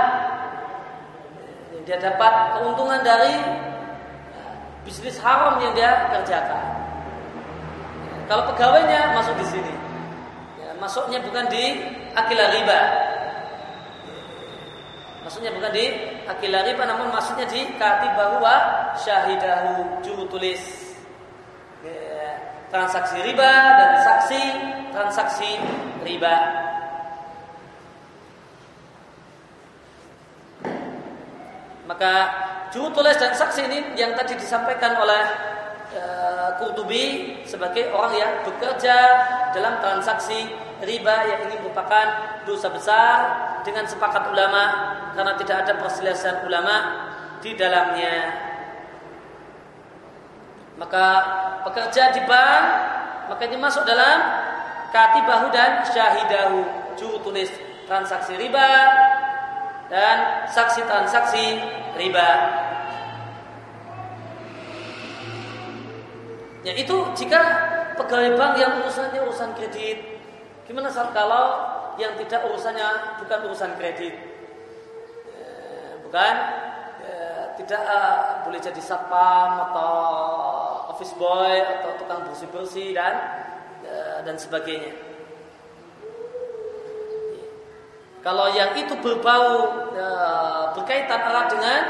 dia dapat keuntungan dari bisnis haram yang dia kerjakan. Kalau pegawainya masuk di sini. Ya, masuknya bukan di akila riba. Maksudnya bukan di akilah riba namun maksudnya di katibahu wa syahidahu juru tulis. Transaksi riba dan saksi transaksi riba. Maka juru tulis dan saksi ini yang tadi disampaikan oleh uh, Qurtubi sebagai orang yang bekerja dalam transaksi riba yang ini merupakan dosa besar dengan sepakat ulama karena tidak ada perselisihan ulama di dalamnya. Maka pekerja di bank maka ini masuk dalam katibahu dan syahidahu. Juru tulis transaksi riba dan saksi transaksi riba. Ya itu jika pegawai bank yang urusannya urusan kredit Gimana saat kalau yang tidak urusannya bukan urusan kredit, ya, bukan tidak uh, boleh jadi satpam atau office boy atau tukang bersih bersih dan ya, dan sebagainya. Kalau yang itu berbau ya, berkaitan erat dengan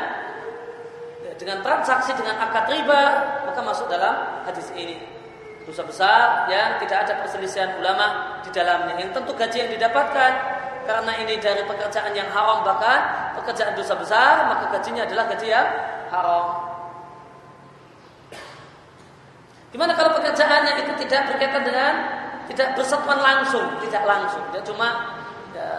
dengan transaksi dengan akad riba maka masuk dalam hadis ini dosa besar yang tidak ada perselisihan ulama di dalamnya. Yang tentu gaji yang didapatkan karena ini dari pekerjaan yang haram bahkan pekerjaan dosa besar maka gajinya adalah gaji yang haram. Gimana kalau pekerjaannya itu tidak berkaitan dengan tidak bersentuhan langsung, tidak langsung, tidak cuma ya,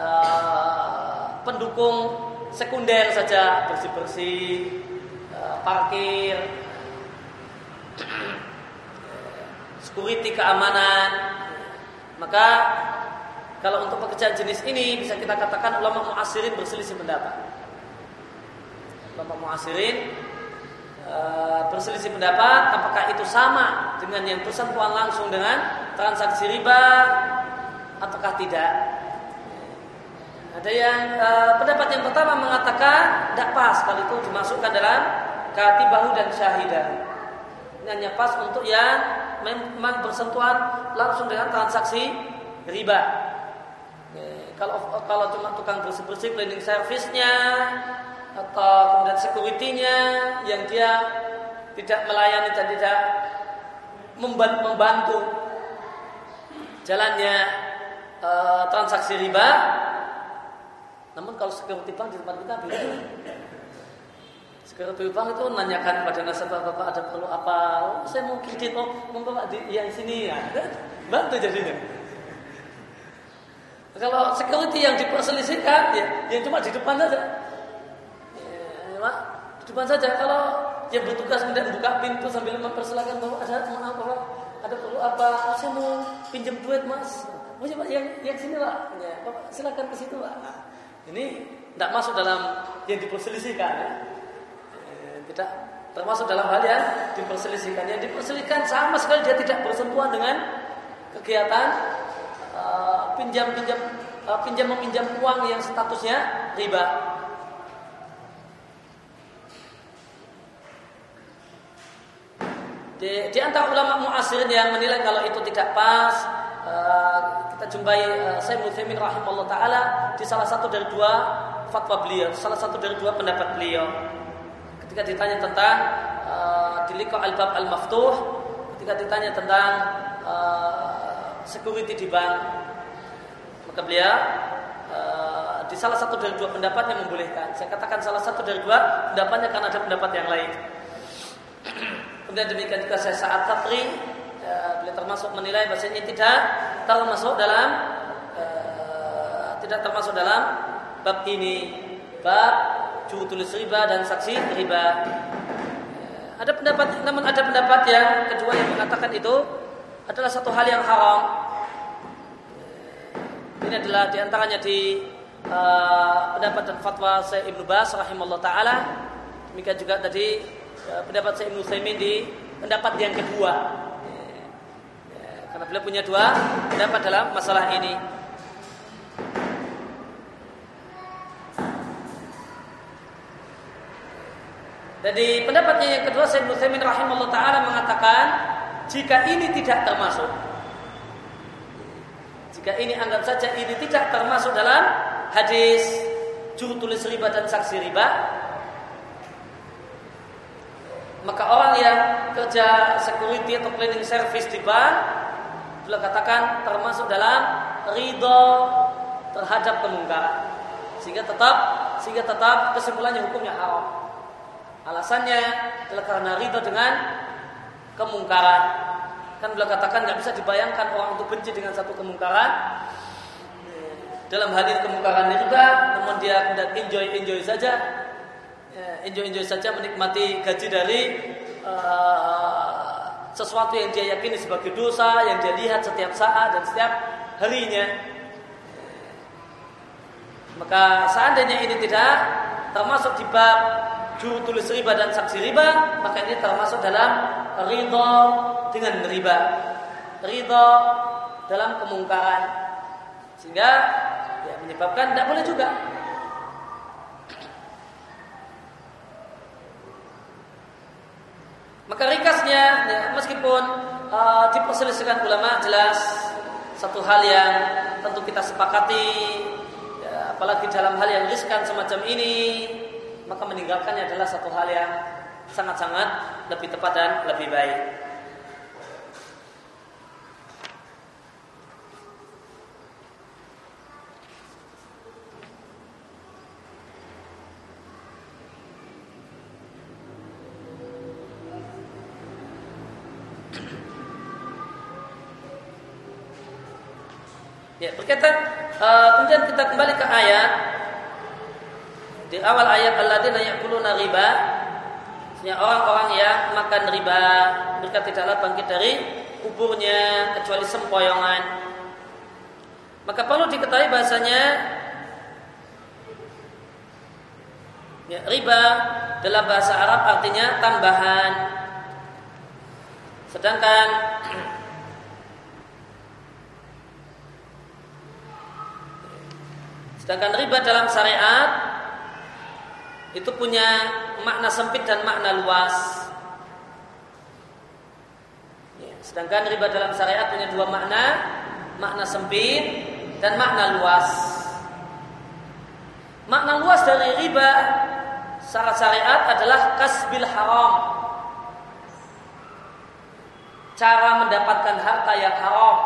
pendukung sekunder saja bersih-bersih, ya, parkir, security keamanan. Maka kalau untuk pekerjaan jenis ini bisa kita katakan ulama muasirin berselisih pendapat. Ulama muasirin Eh, berselisih pendapat apakah itu sama dengan yang bersentuhan langsung dengan transaksi riba ataukah tidak. Ada yang uh, pendapat yang pertama mengatakan tidak pas kalau itu dimasukkan dalam katibahu dan syahidah. Ini hanya pas untuk yang memang bersentuhan langsung dengan transaksi riba. Kalau kalau cuma tukang bersih bersih cleaning service-nya atau kemudian security-nya yang dia tidak melayani dan tidak membantu jalannya e, transaksi riba. Namun kalau security bank di tempat kita beda. Security bank itu nanyakan pada nasabah bapak ada perlu apa? Oh, saya mau kredit, oh mau bapak di yang sini ya. [laughs] Bantu jadinya. Kalau security yang diperselisihkan, ya, yang cuma di depan saja Pak, di depan saja. Kalau yang bertugas kemudian buka pintu sambil mempersilahkan bahwa ada maaf Pak, ada perlu apa? Saya mau pinjam duit Mas. Oh ya Pak, yang yang sini Pak. Ya, Bapak silakan ke situ Pak. Nah, ini tidak masuk dalam yang diperselisihkan ya. Eh, tidak termasuk dalam hal yang diperselisihkan. Yang diperselisihkan sama sekali dia tidak bersentuhan dengan kegiatan uh, pinjam pinjam uh, pinjam meminjam uang yang statusnya riba. Di, di antara ulama muasirin yang menilai kalau itu tidak pas, uh, kita jumpai uh, Sayyid Muthaimin rahimahullah taala di salah satu dari dua fatwa beliau, salah satu dari dua pendapat beliau. Ketika ditanya tentang uh, di al-bab al-maftuh, ketika ditanya tentang uh, security di bank, maka beliau uh, di salah satu dari dua pendapat yang membolehkan. Saya katakan salah satu dari dua pendapatnya karena ada pendapat yang lain. Kemudian demikian juga saya saat Fatri ya, beliau termasuk menilai bahasanya tidak termasuk dalam uh, tidak termasuk dalam bab ini bab juru tulis riba dan saksi riba. Ada pendapat namun ada pendapat yang kedua yang mengatakan itu adalah satu hal yang haram. Ini adalah di antaranya di uh, pendapat dan fatwa saya Ibnu Bas rahimahullah taala. Demikian juga tadi Ya, pendapat saya Ibnu Saimin di pendapat yang kedua. Ya, karena beliau punya dua pendapat dalam masalah ini. Jadi pendapatnya yang kedua saya Ibnu Saimin rahimahullah taala mengatakan jika ini tidak termasuk jika ini anggap saja ini tidak termasuk dalam hadis juru tulis riba dan saksi riba maka orang yang kerja security atau cleaning service di bank beliau katakan termasuk dalam ridho terhadap kemungkaran sehingga tetap sehingga tetap kesimpulannya hukumnya haram. Alasannya adalah karena ridho dengan kemungkaran. Kan beliau katakan nggak bisa dibayangkan orang untuk benci dengan satu kemungkaran. Dalam hal ini juga namun dia kemudian enjoy enjoy saja. Ya, enjoy-enjoy saja menikmati gaji dari uh, sesuatu yang dia yakini sebagai dosa yang dia lihat setiap saat dan setiap harinya. Maka seandainya ini tidak termasuk di bab juru tulis riba dan saksi riba, maka ini termasuk dalam ridho dengan riba. Ridho dalam kemungkaran. Sehingga ya, menyebabkan tidak boleh juga Maka ringkasnya, ya, meskipun uh, diperselisihkan ulama jelas satu hal yang tentu kita sepakati, ya, apalagi dalam hal yang riskan semacam ini, maka meninggalkannya adalah satu hal yang sangat-sangat lebih tepat dan lebih baik. Ya, berkaitan uh, kemudian kita kembali ke ayat di awal ayat alladzina ya'kuluna riba ya orang-orang yang makan riba mereka tidaklah bangkit dari kuburnya kecuali sempoyongan. Maka perlu diketahui bahasanya ya, riba dalam bahasa Arab artinya tambahan. Sedangkan sedangkan riba dalam syariat itu punya makna sempit dan makna luas. Ya, sedangkan riba dalam syariat punya dua makna, makna sempit dan makna luas. Makna luas dari riba secara syariat adalah kasbil haram. Cara mendapatkan harta yang haram.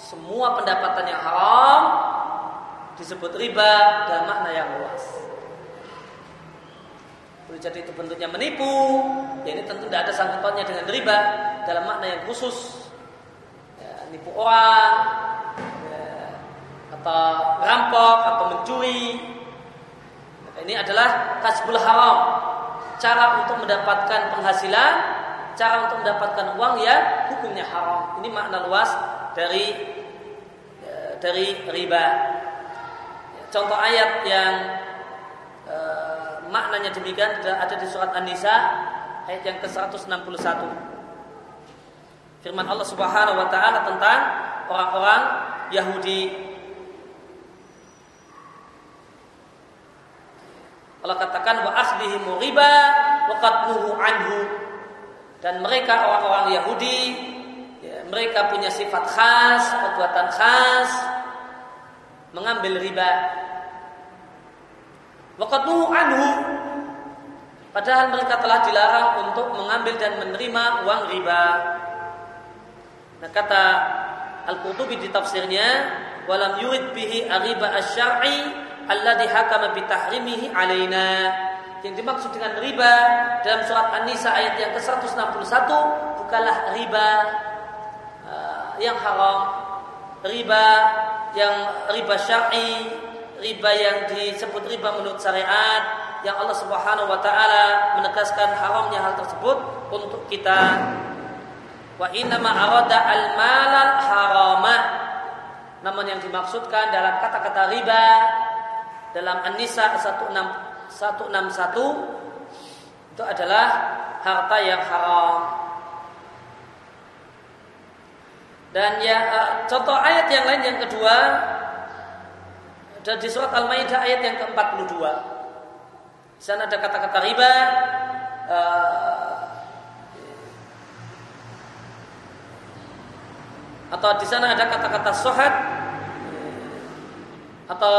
Semua pendapatan yang haram disebut riba dan makna yang luas. Boleh jadi itu bentuknya menipu. Ya ini tentu tidak ada sangkutannya dengan riba dalam makna yang khusus. Ya, nipu orang, ya, atau rampok, atau mencuri. Ini adalah kasbul haram. Cara untuk mendapatkan penghasilan, cara untuk mendapatkan uang yang hukumnya haram. Ini makna luas dari ya, dari riba. Ya, contoh ayat yang maknanya demikian ada di surat An-Nisa ayat yang ke-161. Firman Allah Subhanahu wa taala tentang orang-orang Yahudi. Allah katakan wa akhdihim riba wa qadnuhu anhu. Dan mereka orang-orang Yahudi ya, mereka punya sifat khas, perbuatan khas mengambil riba Waqatu anhu Padahal mereka telah dilarang untuk mengambil dan menerima uang riba. Nah kata Al-Qurtubi di tafsirnya, walam yurid bihi ariba asy-syar'i alladhi hakama bitahrimihi alaina. Yang dimaksud dengan riba dalam surat An-Nisa ayat yang ke-161 bukanlah riba uh, yang haram, riba yang riba syar'i riba yang disebut riba menurut syariat yang Allah Subhanahu wa taala menegaskan haramnya hal tersebut untuk kita. Wa inna ma arada al malal harama. Namun yang dimaksudkan dalam kata-kata riba dalam An-Nisa 161 itu adalah harta yang haram. Dan ya contoh ayat yang lain yang kedua dan di surat Al-Maidah ayat yang ke-42. Di sana ada kata-kata riba uh, atau di sana ada kata-kata sohat atau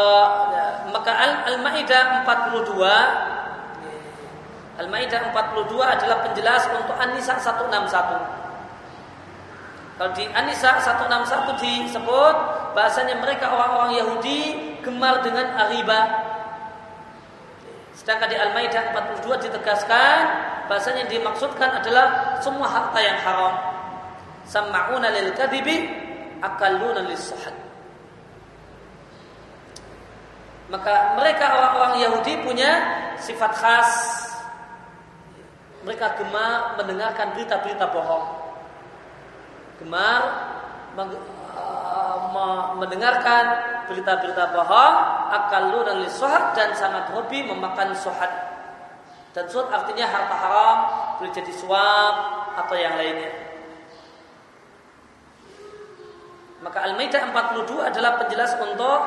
ya, maka Al-Maidah 42 Al-Maidah 42 adalah penjelas untuk An-Nisa 161. Kalau di Anisa 161 disebut bahasanya mereka orang-orang Yahudi gemar dengan riba. Sedangkan di Al-Maidah 42 ditegaskan bahasanya yang dimaksudkan adalah semua harta yang haram. Sama'una lil kadibi akalluna lis. Maka mereka orang-orang Yahudi punya sifat khas. Mereka gemar mendengarkan berita-berita bohong gemar mendengarkan berita-berita bohong, akalu dan lisuhat dan sangat hobi memakan suhat. Dan suhat artinya harta haram, boleh jadi suap atau yang lainnya. Maka Al-Maidah 42 adalah penjelas untuk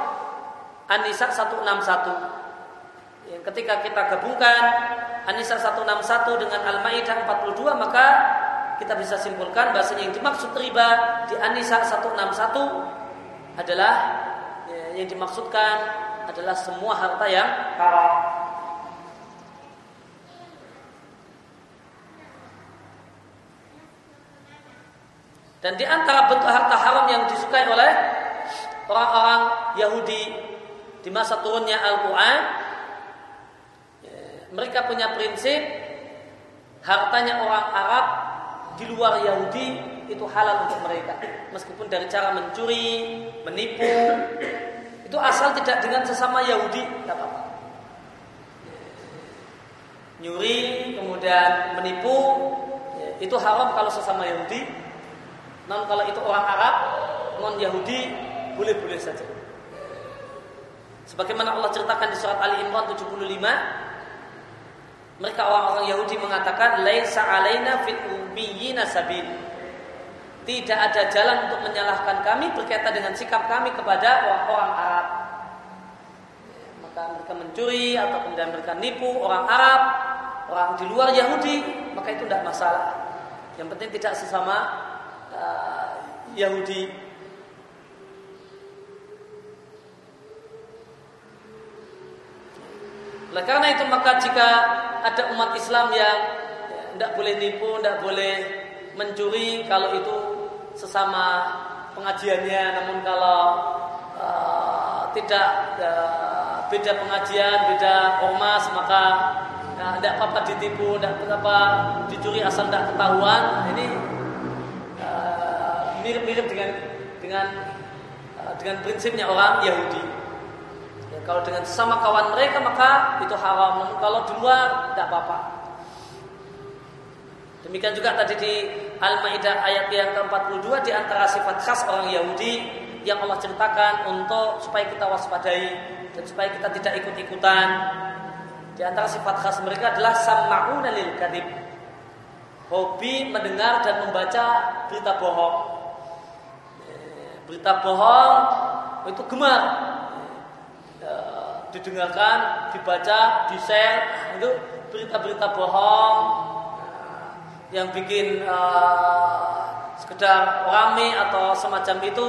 An-Nisa 161. Yang ketika kita gabungkan An-Nisa 161 dengan Al-Maidah 42 maka kita bisa simpulkan bahasanya yang dimaksud riba di Anisa 161 adalah ya, yang dimaksudkan adalah semua harta yang haram. Dan di antara bentuk harta haram yang disukai oleh orang-orang Yahudi di masa turunnya Al-Quran, ya, mereka punya prinsip hartanya orang Arab di luar Yahudi itu halal untuk mereka. Meskipun dari cara mencuri, menipu, itu asal tidak dengan sesama Yahudi, tidak apa-apa. Nyuri, kemudian menipu, itu haram kalau sesama Yahudi. Namun kalau itu orang Arab, non Yahudi, boleh-boleh saja. Sebagaimana Allah ceritakan di surat Ali Imran 75, mereka orang-orang Yahudi mengatakan laisa alaina fil ummiyina sabil. Tidak ada jalan untuk menyalahkan kami berkaitan dengan sikap kami kepada orang-orang Arab. Maka mereka mencuri atau kemudian mereka nipu orang Arab, orang di luar Yahudi, maka itu tidak masalah. Yang penting tidak sesama uh, Yahudi Oleh karena itu maka jika ada umat Islam yang tidak boleh nipu, tidak boleh mencuri kalau itu sesama pengajiannya, namun kalau uh, tidak uh, beda pengajian, beda ormas maka ya, tidak apa-apa ditipu, tidak apa-apa dicuri asal tidak ketahuan. Ini uh, mirip-mirip uh, dengan dengan uh, dengan prinsipnya orang Yahudi. Kalau dengan sesama kawan mereka maka itu haram. Namun kalau di luar tidak apa-apa. Demikian juga tadi di Al-Maidah ayat yang ke-42 di antara sifat khas orang Yahudi yang Allah ceritakan untuk supaya kita waspadai dan supaya kita tidak ikut-ikutan. Di antara sifat khas mereka adalah sama'una lil kadib. Hobi mendengar dan membaca berita bohong. Berita bohong itu gemar didengarkan, dibaca, di-share itu berita-berita bohong yang bikin uh, sekedar rame atau semacam itu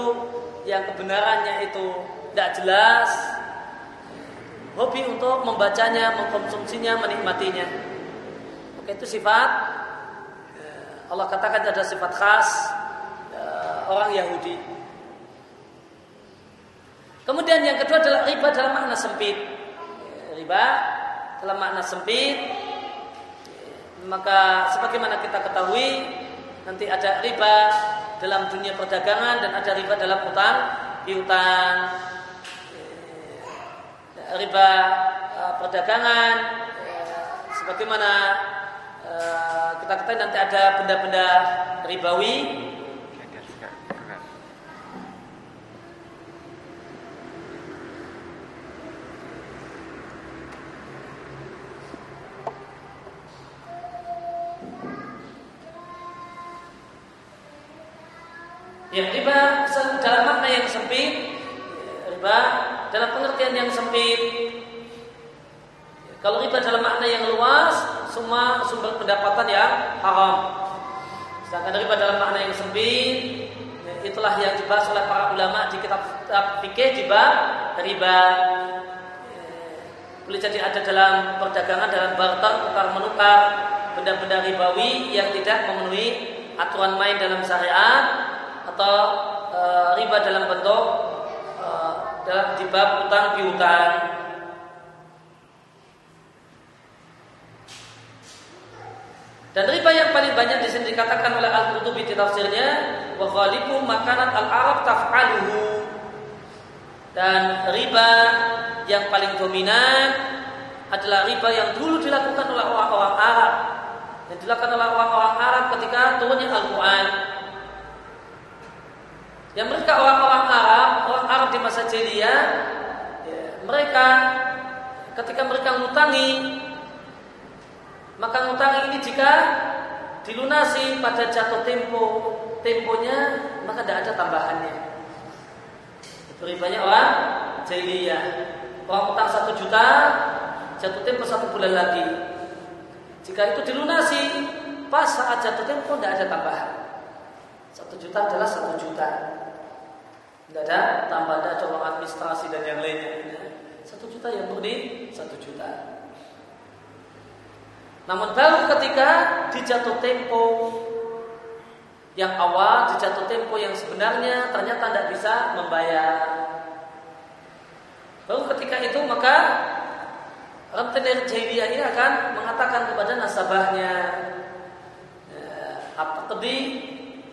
yang kebenarannya itu tidak jelas. Hobi untuk membacanya, mengkonsumsinya, menikmatinya. Oke itu sifat eh, Allah katakan ada sifat khas uh, orang Yahudi Kemudian yang kedua adalah riba dalam makna sempit. Riba dalam makna sempit. Maka sebagaimana kita ketahui nanti ada riba dalam dunia perdagangan dan ada riba dalam utang piutang. Riba uh, perdagangan sebagaimana uh, kita ketahui nanti ada benda-benda ribawi Yang riba dalam makna yang sempit, riba dalam pengertian yang sempit. Kalau riba dalam makna yang luas, semua sumber pendapatan yang haram. Sedangkan riba dalam makna yang sempit, itulah yang dibahas oleh para ulama di kitab fikih di bab riba. Boleh jadi ada dalam perdagangan, dalam barter, tukar menukar benda-benda ribawi yang tidak memenuhi aturan main dalam syariat atau e, riba dalam bentuk e, dalam di bab utang piutang. Dan riba yang paling banyak di sini dikatakan oleh Al-Qurtubi di tafsirnya wa ghalibu makanat al-Arab taf'aluhu. Dan riba yang paling dominan adalah riba yang dulu dilakukan oleh orang-orang Arab. Yang dilakukan oleh orang-orang Arab ketika turunnya Al-Quran. Yang mereka orang-orang Arab, orang Arab di masa jahiliyah, ya, mereka ketika mereka ngutangi, maka ngutangi ini jika dilunasi pada jatuh tempo temponya, maka tidak ada tambahannya. Itu ribanya orang jahiliyah. Orang utang satu juta, jatuh tempo satu bulan lagi. Jika itu dilunasi, pas saat jatuh tempo tidak ada tambahan. Satu juta adalah satu juta. Tidak ada tambah ada uang administrasi dan yang lainnya. Satu juta yang murni satu juta. Namun baru ketika dijatuh tempo yang awal, dijatuh tempo yang sebenarnya ternyata tidak bisa membayar. Baru ketika itu maka rentenir jahiliyah ini akan mengatakan kepada nasabahnya, ya, apa tadi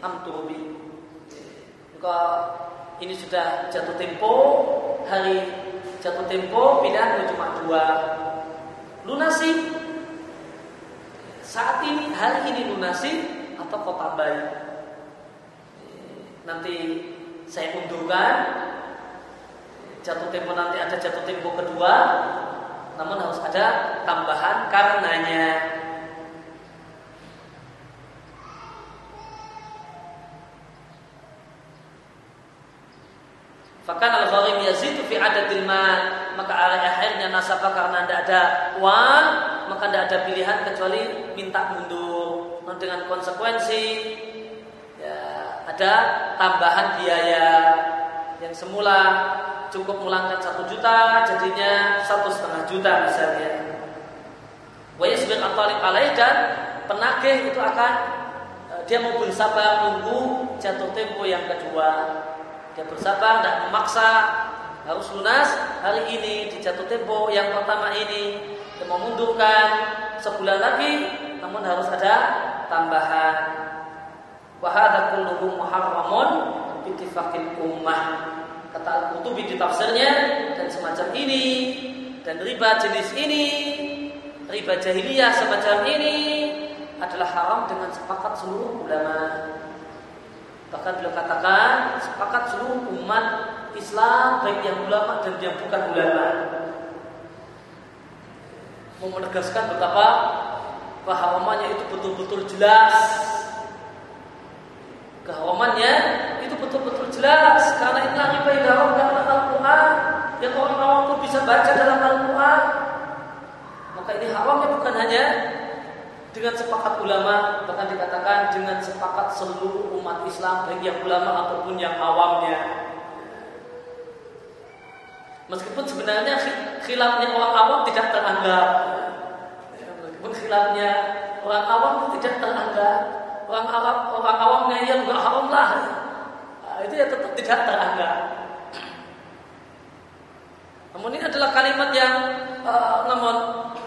amturubi. Engkau ini sudah jatuh tempo hari jatuh tempo pilihan cuma dua. Lunasi. Saat ini hari ini lunasi atau kau tambahi nanti saya undurkan jatuh tempo nanti ada jatuh tempo kedua. Namun harus ada tambahan karenanya Fakan al-gharim yazidu fi adadil mal. Maka akhirnya nasabah karena tidak ada uang maka tidak ada pilihan kecuali minta mundur. Nah, dengan konsekuensi ya, ada tambahan biaya yang semula cukup melangkan satu juta jadinya satu setengah juta misalnya. Wayasbir at-talib alaih dan penagih itu akan eh, dia mau bersabar nunggu jatuh tempo yang kedua dia bersabar, tidak memaksa harus lunas. Hari ini di jatuh tempo yang pertama ini dia memundurkan sebulan lagi namun harus ada tambahan. Wahada kulluhu muharramun bittifaqil ummah. Kata Al-Qutubi di tafsirnya dan semacam ini dan riba jenis ini riba jahiliyah semacam ini adalah haram dengan sepakat seluruh ulama Bahkan beliau katakan sepakat seluruh umat Islam baik yang ulama dan yang bukan ulama mau menegaskan betapa keharamannya itu betul-betul jelas. Keharamannya itu betul-betul jelas karena ini riba yang diharamkan dalam Al-Quran yang orang awam pun bisa baca dalam Al-Quran. Maka ini haramnya bukan hanya dengan sepakat ulama bahkan dikatakan dengan sepakat seluruh umat Islam baik yang ulama ataupun yang awamnya. Meskipun sebenarnya khilafnya orang awam tidak teranggap. Meskipun khilafnya orang awam tidak teranggap. Orang Arab orang awamnya yang enggak haram lah. Nah, itu ya tetap tidak teranggap. Namun ini adalah kalimat yang uh, namun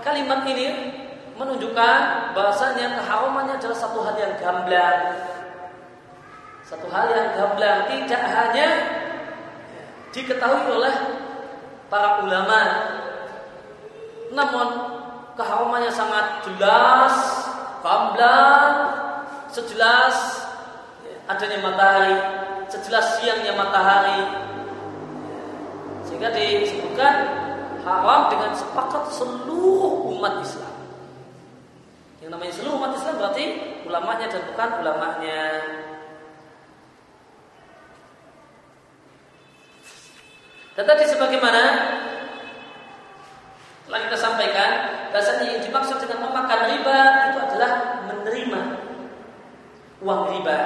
kalimat ini menunjukkan bahasanya keharamannya adalah satu hal yang gamblang. Satu hal yang gamblang tidak hanya diketahui oleh para ulama. Namun keharamannya sangat jelas, gamblang, sejelas adanya matahari, sejelas siangnya matahari. Sehingga disebutkan haram dengan sepakat seluruh umat Islam. Yang namanya seluruh umat Islam berarti ulamanya dan bukan ulamanya. Dan tadi sebagaimana telah kita sampaikan, bahasanya yang dimaksud dengan memakan riba itu adalah menerima uang riba.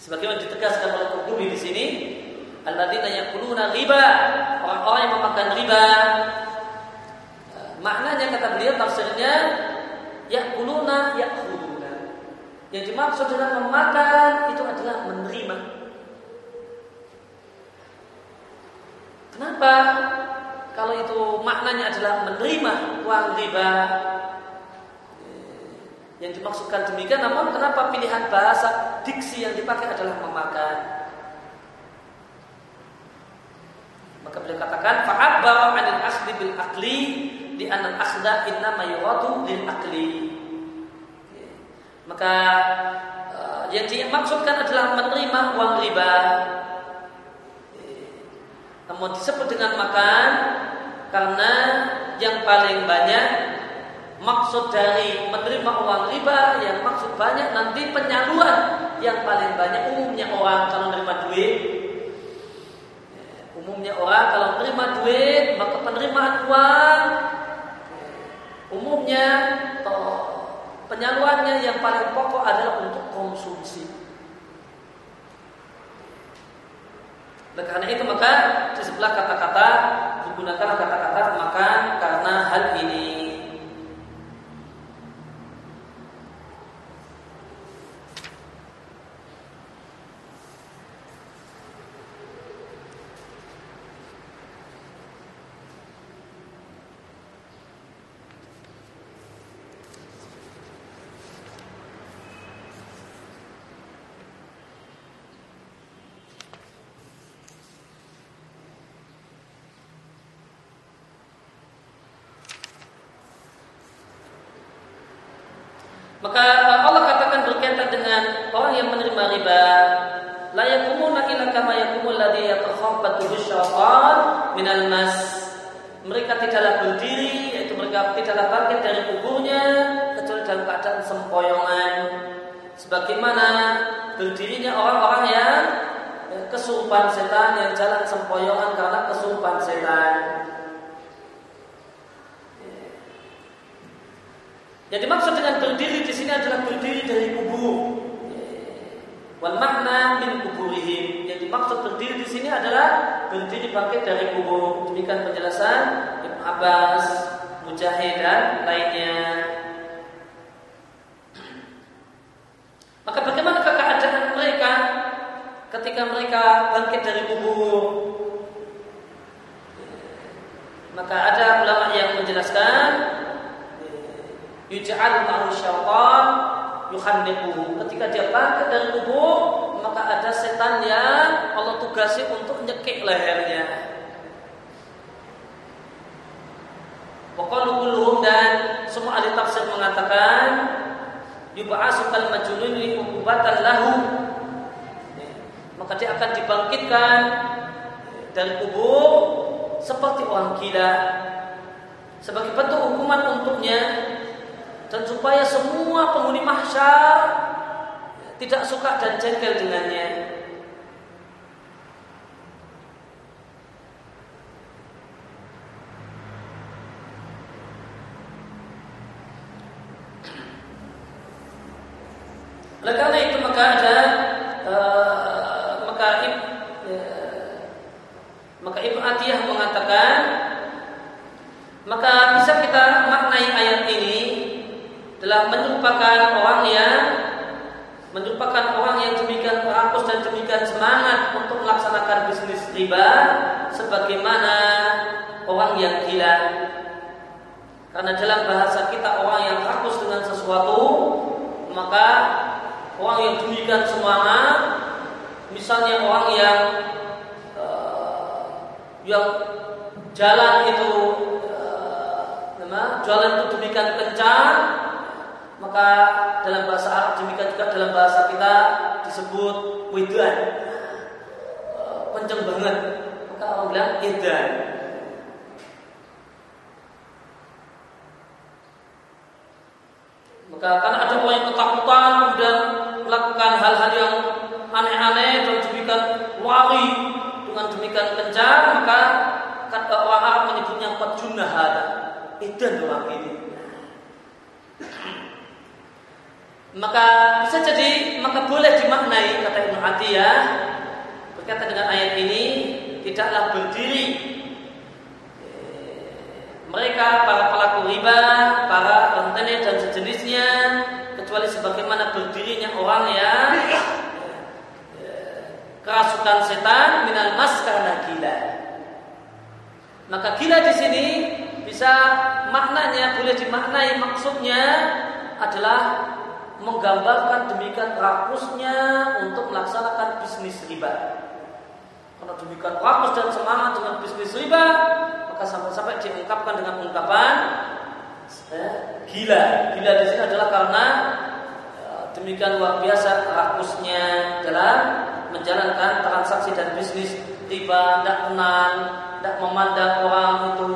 Sebagaimana ditegaskan oleh Qurtubi di sini, alladzina yakuluna riba, orang-orang yang memakan riba. Maknanya kata beliau tafsirnya Ya'kuluna ya'kuluna. Yang dimaksud dengan memakan itu adalah menerima. Kenapa? Kalau itu maknanya adalah menerima uang riba yang dimaksudkan demikian namun kenapa pilihan bahasa diksi yang dipakai adalah memakan maka beliau katakan fa'abbar 'anil asli bil akli di anal akhda inna mayuratu lil akli. Maka uh, yang dimaksudkan adalah menerima uang riba. Namun disebut dengan makan karena yang paling banyak maksud dari menerima uang riba yang maksud banyak nanti penyaluran yang paling banyak umumnya orang kalau menerima duit umumnya orang kalau menerima duit maka penerimaan uang Umumnya penyalurannya yang paling pokok adalah untuk konsumsi. Oleh karena itu maka di sebelah kata-kata digunakan kata-kata makan karena hal ini. Maka eh, Allah katakan berkaitan dengan orang yang menerima riba, la yakumuna illa kama yakumul ladzi yatakhabbathu syaitan minal mas. Mereka tidaklah berdiri, yaitu mereka tidaklah bangkit dari kuburnya kecuali dalam keadaan sempoyongan. Sebagaimana berdirinya orang-orang yang eh, kesurupan setan yang jalan sempoyongan karena kesurupan setan. Yang dimaksud dengan berdiri di sini adalah berdiri dari kubur. Wal makna min kuburihim. Yang dimaksud berdiri di sini adalah berdiri bangkit dari kubur. Demikian penjelasan Ibn Abbas, Mujahid dan lainnya. Maka bagaimana keadaan mereka ketika mereka bangkit dari kubur? Maka ada ulama yang menjelaskan yuj'al ma'hu syaitan yuhanniquhu. Ketika dia bangkit dari kubur, maka ada setan yang Allah tugasi untuk nyekik lehernya. Pokoknya dan semua ahli tafsir mengatakan yub'asukal majnun li ukubatan lahu. Maka dia akan dibangkitkan dari kubur seperti orang gila sebagai bentuk hukuman untuknya dan supaya semua penghuni mahsyar tidak suka dan jengkel dengannya. Oleh karena itu maka ada uh, maka uh, maka Ibnu Atiyah mengatakan maka bisa kita maknai ayat ini telah menyerupakan orang yang menyerupakan orang yang demikian rakus dan demikian semangat untuk melaksanakan bisnis riba sebagaimana orang yang gila. Karena dalam bahasa kita orang yang rakus dengan sesuatu maka orang yang demikian semangat misalnya orang yang uh, yang jalan itu uh, jalan itu demikian kencang maka dalam bahasa Arab demikian juga dalam bahasa kita disebut widan. Kenceng banget. Maka orang bilang edan maka karena ada orang yang ketakutan dan melakukan hal-hal yang aneh-aneh dan demikian wari dengan demikian kencang maka kata orang Arab menyebutnya pejunah edan orang ini maka bisa jadi maka boleh dimaknai kata Ibnu Atiyah berkaitan dengan ayat ini tidaklah berdiri mereka para pelaku riba, para rentenir dan sejenisnya kecuali sebagaimana berdirinya orang yang kerasukan setan minal mas karena gila. Maka gila di sini bisa maknanya boleh dimaknai maksudnya adalah menggambarkan demikian rakusnya untuk melaksanakan bisnis riba. Karena demikian rakus dan semangat dengan bisnis riba, maka sampai-sampai diungkapkan dengan ungkapan eh, gila. Gila di sini adalah karena eh, demikian luar biasa rakusnya dalam menjalankan transaksi dan bisnis riba, tidak tenang, tidak memandang orang itu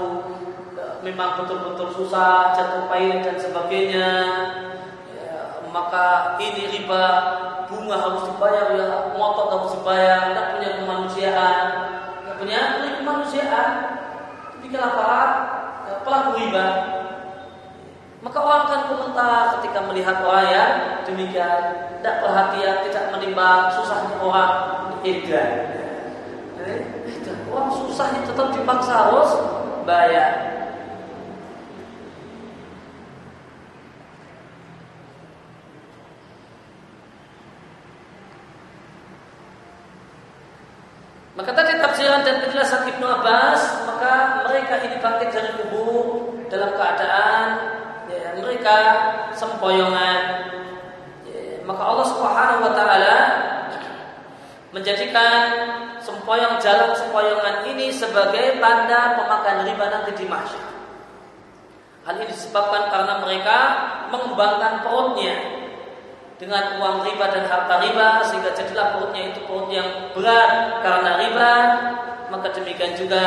eh, memang betul-betul susah, jatuh payah dan sebagainya maka ini riba. Bunga harus dibayar ya. Motor harus dibayar. Tidak punya kemanusiaan. Tidak punya kemanusiaan. Demikianlah para ya, pelaku riba. Maka orang akan komentar ketika melihat orang yang demikian. Tidak perhatian tidak menimbang susahnya orang. Edan eh, orang susahnya tetap dipaksa harus bayar Maka tadi tafsiran dan penjelasan Ibnu Abbas, maka mereka ini bangkit dari kubur dalam keadaan ya, mereka sempoyongan. Ya, maka Allah Subhanahu wa taala menjadikan sempoyong jalan sempoyongan ini sebagai tanda pemakan riba nanti di mahsyar. Hal ini disebabkan karena mereka mengembangkan perutnya dengan uang riba dan harta riba sehingga jadilah perutnya itu perut yang berat karena riba maka demikian juga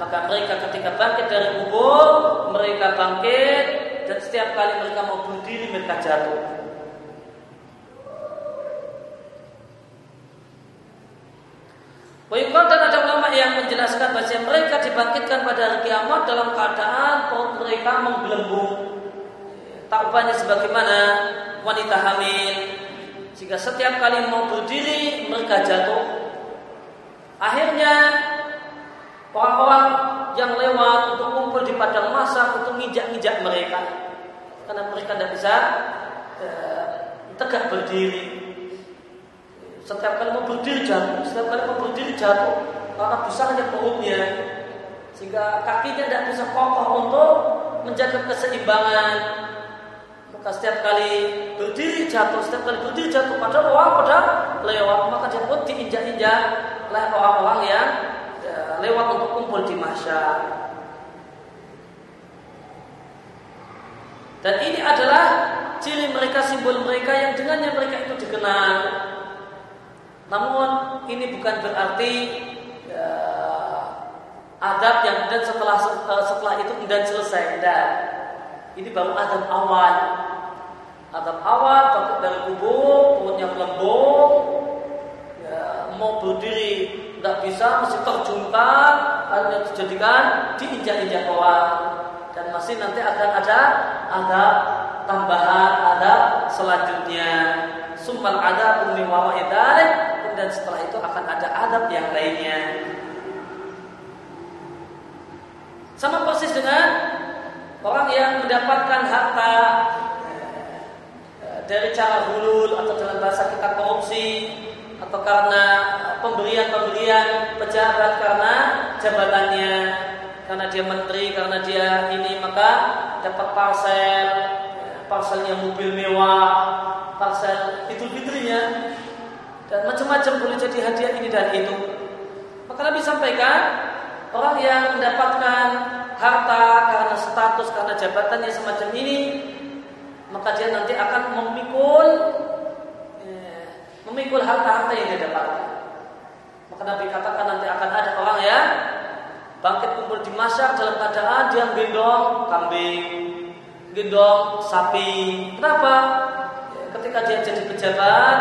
maka mereka ketika bangkit dari kubur mereka bangkit dan setiap kali mereka mau bunuh diri mereka jatuh Wayukal dan ada ulama yang menjelaskan bahwa mereka dibangkitkan pada hari kiamat dalam keadaan perut mereka menggelembung. Tak banyak sebagaimana wanita hamil. Jika setiap kali mau berdiri mereka jatuh. Akhirnya orang-orang yang lewat untuk kumpul di padang masa untuk nginjak-nginjak mereka. Karena mereka tidak bisa eh, tegak berdiri. Setiap kali mau berdiri jatuh, setiap kali mau berdiri jatuh karena besarnya perutnya sehingga kakinya tidak bisa kokoh untuk menjaga keseimbangan. Setiap kali berdiri jatuh, setiap kali berdiri jatuh pada orang pada lewat, maka dia pun diinjak-injak oleh orang-orang yang ya, lewat untuk kumpul di masyarakat. Dan ini adalah ciri mereka, simbol mereka yang dengannya mereka itu dikenal. Namun ini bukan berarti ya, adab yang kemudian setelah eh, setelah itu kemudian selesai. Dan ini baru adab awal. Adab awal takut dari kubur, perutnya melembung, ya, mau berdiri tidak bisa, mesti terjungkal, hanya dijadikan diinjak-injak orang. Dan masih nanti akan ada adab tambahan, adab selanjutnya. Sumpal adab umi wawa dan setelah itu akan ada adab yang lainnya. Sama persis dengan orang yang mendapatkan harta eh, dari cara hulul atau dalam bahasa kita korupsi atau karena pemberian-pemberian pejabat karena jabatannya karena dia menteri karena dia ini maka dapat parcel parcelnya mobil mewah parcel itu fitrinya dan macam-macam boleh jadi hadiah ini dan itu. Maka Nabi sampaikan orang yang mendapatkan harta karena status karena jabatannya semacam ini maka dia nanti akan memikul eh, memikul harta-harta yang dia dapatkan. Maka Nabi katakan nanti akan ada orang yang bangkit kumpul di masyarakat dalam keadaan dia gendong kambing, gendong sapi. Kenapa? Ya, ketika dia jadi pejabat,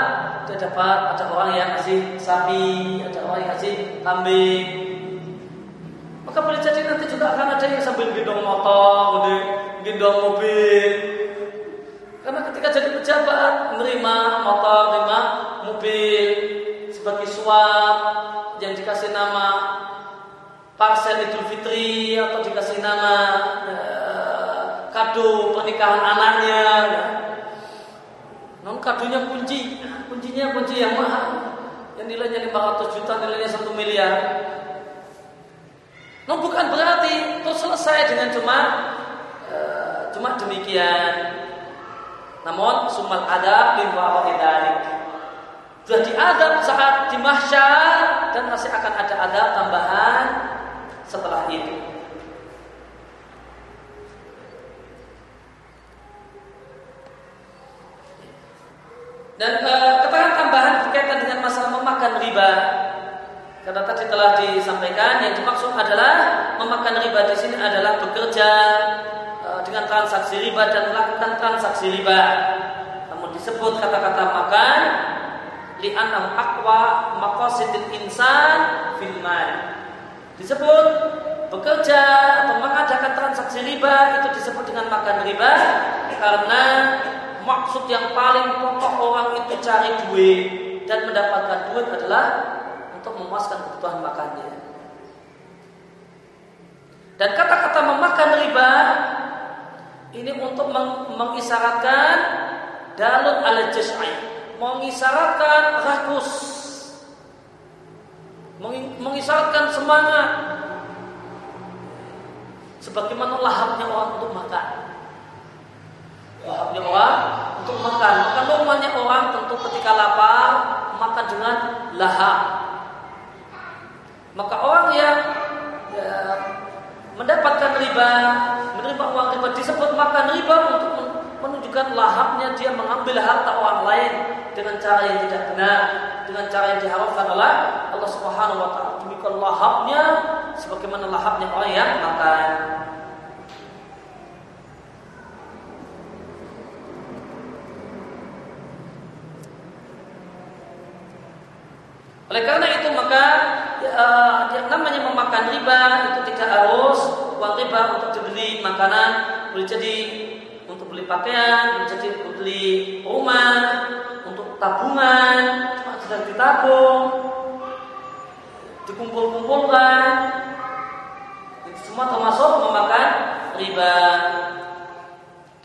dia dapat ada orang yang ngasih sapi, ada orang yang ngasih kambing. Maka boleh jadi nanti juga akan ada yang sambil gendong motor, gendong mobil. Karena ketika jadi pejabat menerima motor, menerima mobil sebagai suap yang dikasih nama parcel Idul Fitri atau dikasih nama eh, kado pernikahan anaknya. Non kadonya kunci, kuncinya kunci yang mahal, yang nilainya 500 juta, nilainya 1 miliar. Non bukan berarti itu selesai dengan cuma uh, cuma demikian. Namun sumal adab min wa'idalik. Sudah diadab saat di mahsyar dan masih akan ada adab tambahan setelah itu. Dan e, keterangan tambahan berkaitan dengan masalah memakan riba. Karena tadi telah disampaikan yang dimaksud adalah memakan riba di sini adalah bekerja e, dengan transaksi riba dan melakukan transaksi riba. Namun disebut kata-kata makan li'annahu aqwa maqasidil insan fil Disebut bekerja atau mengadakan transaksi riba itu disebut dengan makan riba karena maksud yang paling pokok orang itu cari duit dan mendapatkan duit adalah untuk memuaskan kebutuhan makannya. Dan kata-kata memakan riba ini untuk meng mengisyaratkan dalut al jasai, mengisyaratkan rakus, mengisyaratkan semangat, sebagaimana lahapnya orang untuk makan lahapnya orang untuk makan. Maka normalnya orang tentu ketika lapar makan dengan lahap. Maka orang yang ya, mendapatkan riba, menerima uang riba disebut makan riba untuk menunjukkan lahapnya dia mengambil harta orang lain dengan cara yang tidak benar, dengan cara yang diharamkan oleh Allah Subhanahu wa taala. Demikian lahapnya sebagaimana lahapnya orang yang makan. Oleh karena itu maka uh, yang namanya memakan riba itu tidak harus uang riba untuk dibeli makanan, boleh jadi untuk beli pakaian, boleh jadi untuk beli rumah, untuk tabungan, sedang ditabung, dikumpul-kumpulkan, itu semua termasuk memakan riba.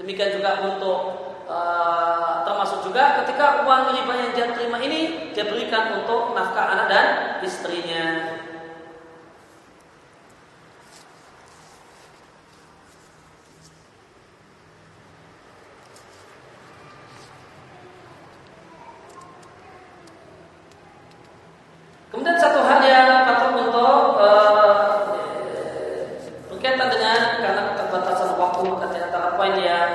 Demikian juga untuk uh, termasuk juga ketika uang riba yang dia terima ini dia berikan untuk nafkah anak dan istrinya. Kemudian satu hal yang patut untuk uh, berkaitan dengan karena keterbatasan waktu maka di antara poin yang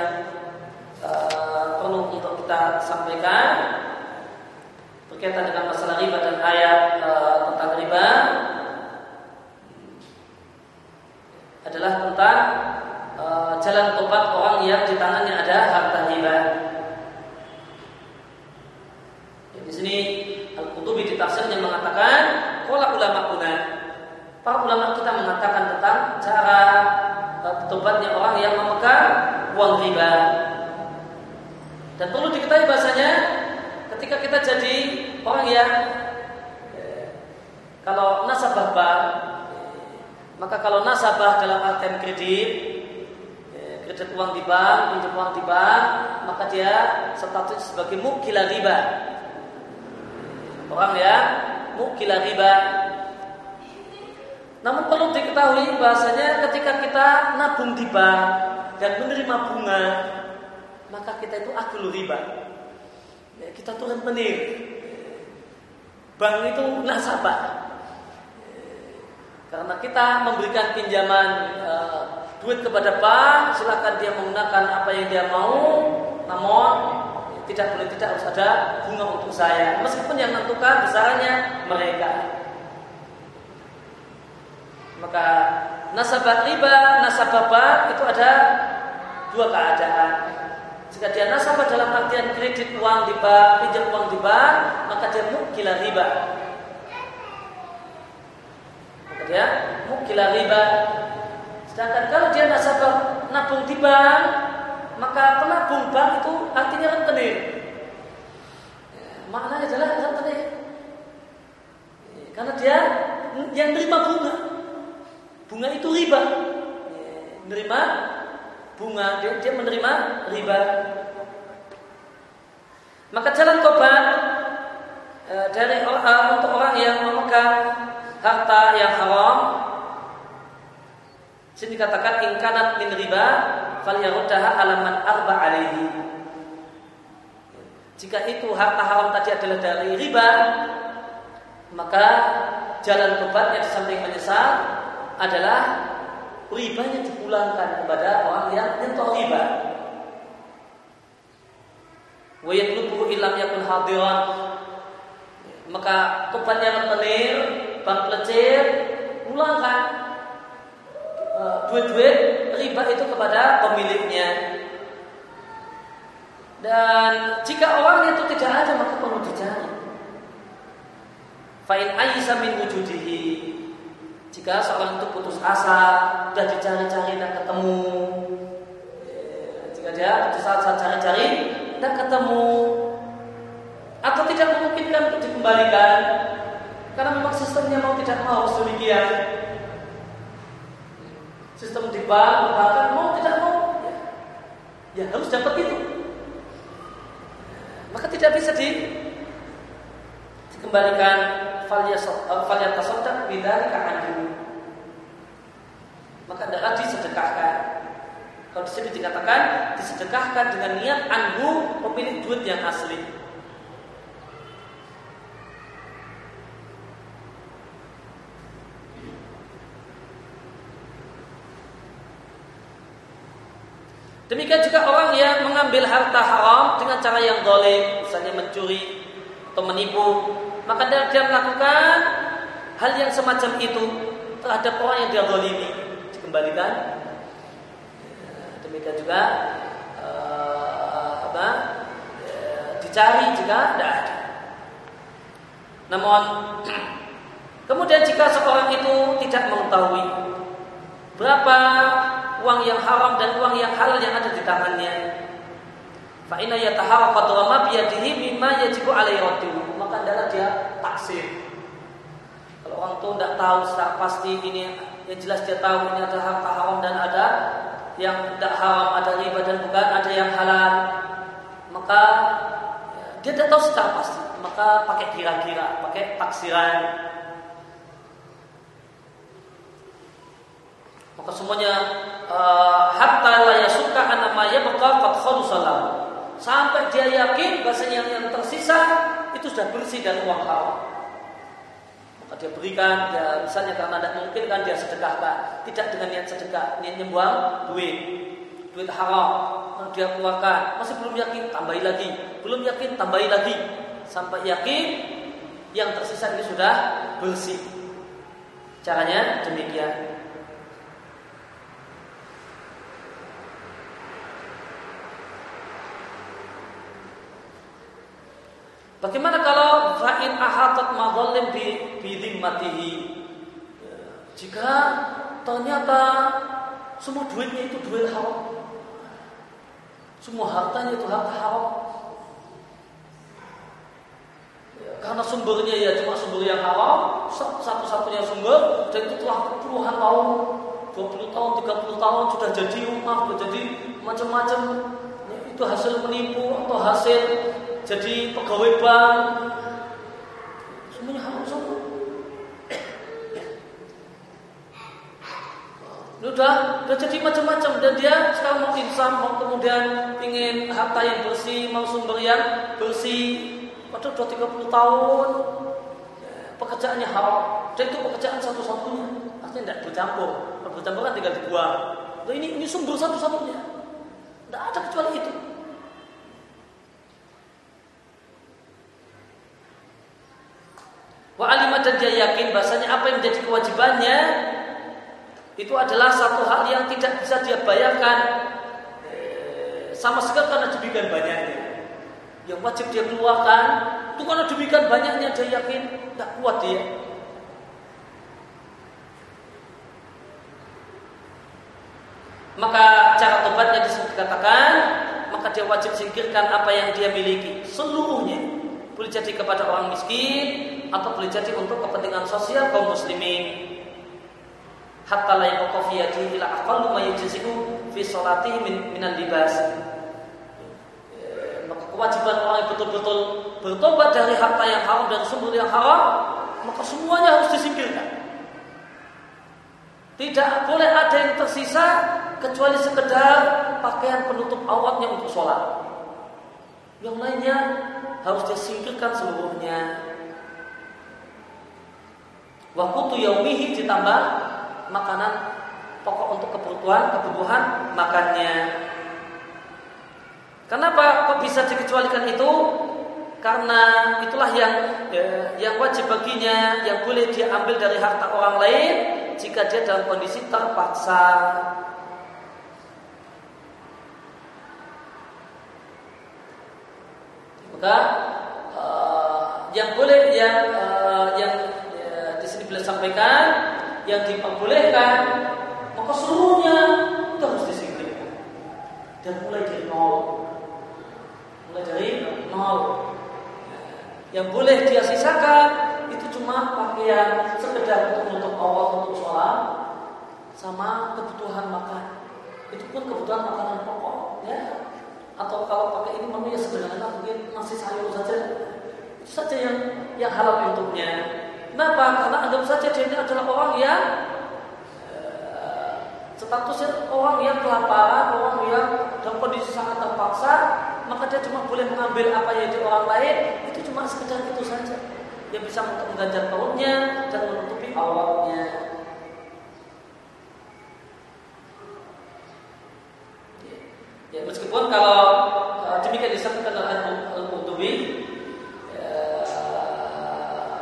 uh, perlu untuk kita sampaikan berkaitan dengan masalah riba dan ayat uh, tentang riba adalah tentang uh, jalan tobat orang yang di tangannya ada harta riba. Di sini Al-Qutubi di tafsirnya mengatakan Kola ulama kuna Para ulama kita mengatakan tentang cara bertobatnya orang yang memegang uang riba Dan perlu diketahui bahasanya Ketika kita jadi orang yang Kalau nasabah bank Maka kalau nasabah dalam artian kredit Kredit uang di bank, pinjam uang di bank Maka dia status sebagai mukila riba orang yang mukila riba. Namun perlu diketahui bahasanya ketika kita nabung di bank dan menerima bunga, maka kita itu akul riba. Ya, kita turun penir. Bank itu nasabah. Karena kita memberikan pinjaman e, duit kepada bank, silakan dia menggunakan apa yang dia mau, namun tidak boleh tidak harus ada bunga untuk saya meskipun yang menentukan besarnya mereka maka nasabah riba nasabah bank itu ada dua keadaan jika dia nasabah dalam artian kredit uang di bank pinjam uang di bank maka dia mukila riba maka dia mukila riba sedangkan kalau dia nasabah nabung di bank maka penabung bank itu artinya rentenir. Maknanya adalah rentenir. Karena dia yang menerima bunga. Bunga itu riba. Menerima bunga, dia, dia menerima riba. Maka jalan tobat e, dari e, untuk orang yang memegang harta yang haram sini dikatakan ingkanat min riba falyaruddaha alaman arba alaihi. Jika itu harta haram tadi adalah dari riba, maka jalan tobatnya di samping menyesal adalah ribanya dipulangkan kepada orang yang nyentuh riba. Wa yatlubuhu illam yakun hadiran. Maka tobatnya rentenir, bang pelecir, pulangkan Eh, duit-duit riba itu kepada pemiliknya. Dan jika orang itu tidak ada maka perlu dicari. Fa'in aisa min wujudihi. Jika seorang itu putus asa, sudah dicari-cari dan ketemu. Jika dia putus asa cari-cari dan ketemu atau tidak memungkinkan untuk dikembalikan karena memang sistemnya mau tidak mau demikian sistem di bank, bahkan mau tidak mau, ya, ya harus dapat itu. Maka tidak bisa di dikembalikan falyatasoddak bila anhu. Maka adalah disedekahkan. Kalau di dikatakan disedekahkan dengan niat anhu pemilik duit yang asli. Demikian juga orang yang mengambil harta haram dengan cara yang dolim, misalnya mencuri atau menipu, maka dia, melakukan hal yang semacam itu terhadap orang yang dia dolimi dikembalikan. Demikian juga uh, apa? Uh, dicari jika tidak ada. Namun [clears throat] kemudian jika seorang itu tidak mengetahui berapa uang yang haram dan uang yang halal yang ada di tangannya, fa inna yataharaqat wa ma biyadihi mimma yajibu alaihi maka adalah dia taksir. Kalau orang itu tidak tahu secara pasti ini yang jelas dia tahu ini ada harta haram dan ada yang tidak haram, ada riba dan bukan, ada yang halal. Maka ya, dia tidak tahu secara pasti maka pakai kira-kira, pakai taksiran. Maka semuanya uh, hatta la yasuka anama yabqa qad khalusalam. Sampai dia yakin bahasanya yang, tersisa itu sudah bersih dari uang haram. Maka dia berikan, dia, misalnya karena tidak mungkin kan dia sedekahkan, tidak dengan niat sedekah, niat nyembuang duit, duit haram, dia keluarkan, masih belum yakin, tambahi lagi, belum yakin, tambahi lagi, sampai yakin yang tersisa ini sudah bersih. Caranya demikian. Bagaimana kalau fa'in ahatat madhallim bi bidimmatihi? Jika ternyata semua duitnya itu duit haram. Semua hartanya itu harta haram karena sumbernya ya cuma sumber yang haram, satu-satunya sumber dan itu telah puluhan tahun, 20 tahun, 30 tahun sudah jadi rumah, sudah jadi macam-macam. Ya, itu hasil menipu atau hasil jadi pegawai bank. Semuanya haram semua. Sudah, sudah jadi macam-macam dan dia sekarang mau insam, mau kemudian ingin harta yang bersih, mau sumber yang bersih, Padahal sudah 30 tahun pekerjaannya haram dan itu pekerjaan satu-satunya. Artinya tidak bercampur. Kalau bercampur kan tinggal dibuang. Ini ini sumber satu-satunya. Tidak ada kecuali itu. Wa alimat dan dia yakin bahasanya apa yang menjadi kewajibannya itu adalah satu hal yang tidak bisa dia bayarkan eh, sama sekali karena demikian banyaknya. Yang wajib dia keluarkan itu karena demikian banyaknya dia yakin tak kuat dia. Maka cara tobatnya dikatakan maka dia wajib singkirkan apa yang dia miliki seluruhnya boleh jadi kepada orang miskin atau boleh jadi untuk kepentingan sosial kaum muslimin hatta la yaqafu ila aqallu ma yujziku fi salatihi min minal libas kewajiban orang yang betul-betul bertobat dari harta yang haram dan sumber yang haram, maka semuanya harus disingkirkan. Tidak boleh ada yang tersisa kecuali sekedar pakaian penutup auratnya untuk sholat. Yang lainnya harus disingkirkan seluruhnya. Waktu yaumihi ditambah makanan pokok untuk kebutuhan kebutuhan makannya. Kenapa kok bisa dikecualikan itu? Karena itulah yang ya, yang wajib baginya, yang boleh dia ambil dari harta orang lain jika dia dalam kondisi terpaksa. Maka uh, yang boleh yang uh, yang ya, di sini boleh sampaikan yang diperbolehkan maka seluruhnya itu harus disingkirkan dan mulai dari nol mulai dari nol. Yang boleh dia sisakan itu cuma pakaian sekedar untuk menutup awal untuk sholat sama kebutuhan makan. Itu pun kebutuhan makanan pokok, ya. Atau kalau pakai ini menu ya sebenarnya mungkin masih sayur saja. Itu saja yang yang halal untuknya. Kenapa? Karena anggap saja dia ini adalah orang yang eh, statusnya orang yang kelaparan, orang yang dalam kondisi sangat terpaksa, maka dia cuma boleh mengambil apa yang di orang lain itu cuma sekedar itu saja yang bisa untuk mengganjar perutnya dan menutupi auratnya Ya, meskipun kalau uh, demikian disampaikan oleh Al-Qurtubi ya,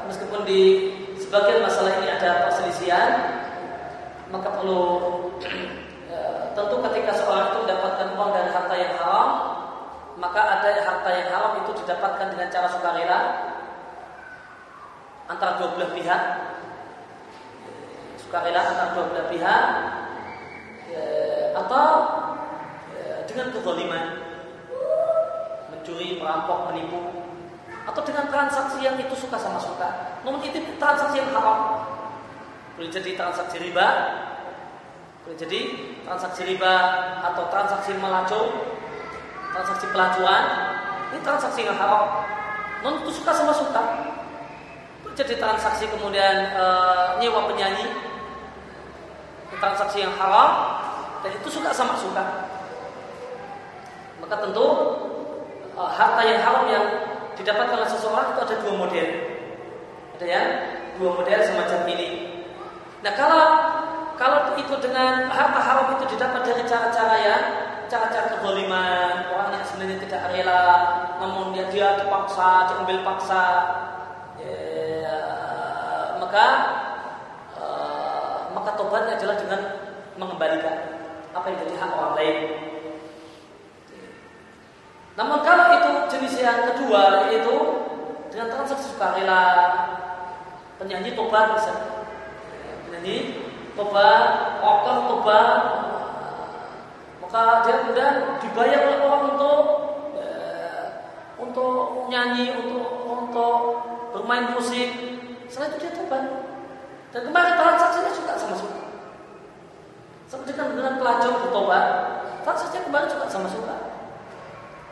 meskipun di sebagian masalah ini ada perselisihan maka perlu [clears throat] ya, tentu ketika seorang itu mendapatkan uang dari harta yang haram maka ada harta yang haram itu didapatkan dengan cara sukarela antara dua belah pihak. Sukarela antara dua belah pihak ya, atau dengan kezaliman mencuri, merampok, menipu atau dengan transaksi yang itu suka sama suka. Namun itu transaksi yang haram. Boleh jadi transaksi riba boleh jadi transaksi riba atau transaksi melacur transaksi pelacuan ini transaksi yang haram. Non itu suka sama suka. Jadi transaksi kemudian e, nyewa penyanyi transaksi yang haram dan itu suka sama suka maka tentu uh, harta yang haram yang didapatkan oleh seseorang itu ada dua model. Ada ya, dua model semacam ini. Nah kalau kalau itu dengan harta haram itu didapat dari cara-cara ya cara-cara kezaliman orang yang sebenarnya tidak rela namun dia dia dipaksa diambil paksa ya, maka uh, maka tobatnya adalah dengan mengembalikan apa yang jadi hak orang lain namun kalau itu jenis yang kedua yaitu dengan transaksi sukarela penyanyi tobat bisa penyanyi tobat, rocker tobat maka dia kemudian dibayar oleh orang untuk ya, untuk nyanyi, untuk untuk bermain musik. Setelah itu dia tobat. Dan kemarin transaksinya juga sama suka. Seperti dengan pelacur bertobat, transaksinya kemarin juga sama suka.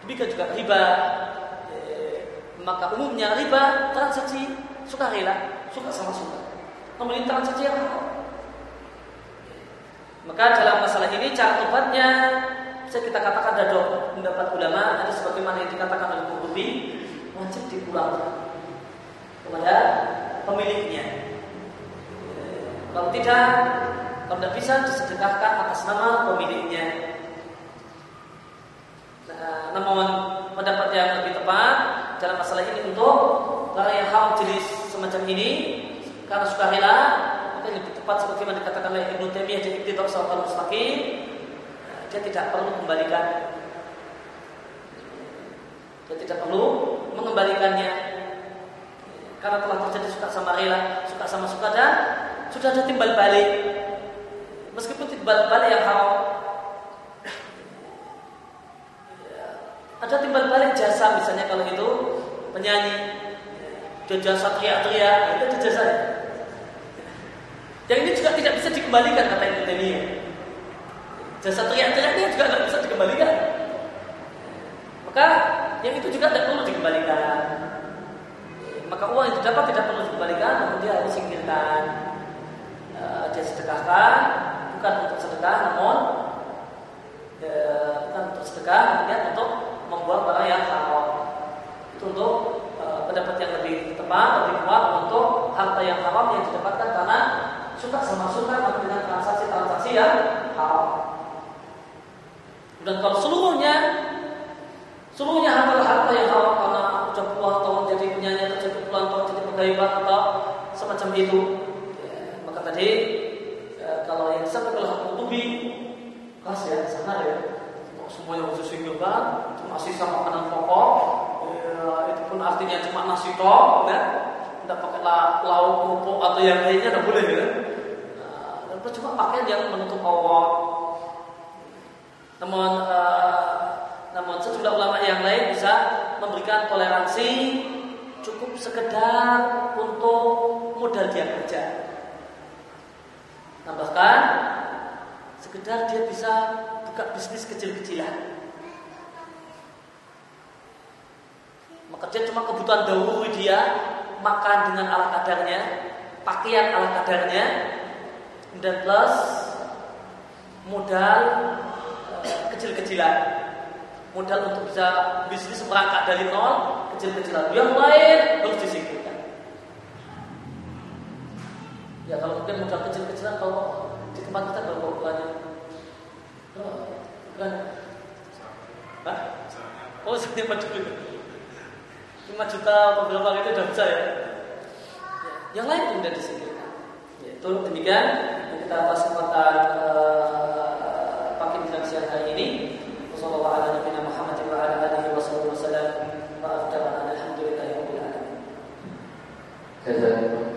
Demikian juga riba. Eh, maka umumnya riba transaksi suka rela, suka sama suka. Namun transaksi yang Maka dalam masalah ini cara tobatnya bisa kita katakan ada pendapat ulama ada sebagaimana yang dikatakan oleh Qurtubi wajib dipulangkan kepada pemiliknya. Eh, kalau tidak, kalau tidak bisa disedekahkan atas nama pemiliknya. Nah, namun pendapat yang lebih tepat dalam masalah ini untuk barang yang haram jenis semacam ini karena suka rela maka lebih tepat sebagaimana dikatakan oleh Ibnu Taimiyah di Iqtidar Siratal Mustaqim dia tidak perlu kembalikan dia tidak perlu mengembalikannya. Karena telah terjadi suka sama rela suka sama suka dan sudah ada timbal balik. Meskipun timbal balik yang haram Ada timbal balik jasa misalnya kalau itu penyanyi dia jasa teriak-teriak itu ada jasa. Yang ini juga tidak bisa dikembalikan kata Ibnu Taimiyah. Jasa teriak-teriaknya juga tidak bisa dikembalikan. Maka yang itu juga tidak perlu dikembalikan. Maka uang yang didapat tidak perlu dikembalikan, namun dia harus singkirkan. Uh, dia sedekahkan bukan untuk sedekah, namun uh, bukan untuk sedekah, kemudian untuk membuang barang yang haram. Untuk e, pendapat yang lebih tepat, lebih kuat untuk harta yang haram yang didapatkan karena suka sama suka dengan transaksi-transaksi yang haram. Dan kalau seluruhnya seluruhnya harta-harta yang haram karena udah puluhan tahun jadi penyanyi atau jadi puluhan tahun jadi pegawai atau semacam itu, ya, maka tadi ya, kalau yang sampai kalau tubi kelas ya sana ya semua yang khusus singkirkan masih sama makanan pokok. Ya, itu pun artinya cuma nasi tok ya. Tidak pakai lauk kerupuk atau yang lainnya tidak boleh ya. Nah, dan itu cuma pakaian yang menutup aurat namun uh, namun sejumlah ulama yang lain bisa memberikan toleransi cukup sekedar untuk modal dia kerja. Tambahkan sekedar dia bisa buka bisnis kecil-kecilan. Maka dia cuma kebutuhan dahulu dia makan dengan ala kadarnya, pakaian ala kadarnya, dan plus modal uh, kecil-kecilan. Modal untuk bisa bisnis merangkak dari nol kecil-kecilan. Yang lain harus disingkirkan. Ya kalau mungkin modal kecil-kecilan kalau di tempat kita kalau banyak kan 5 dulu. 5 juta atau berapa itu udah bisa ya. Yang lain pun sudah disingkirkan. Ya, itu demikian kita bahas kesempatan uh, pagi di siang hari ini. Wassalamualaikum warahmatullahi wabarakatuh. Jazakumullah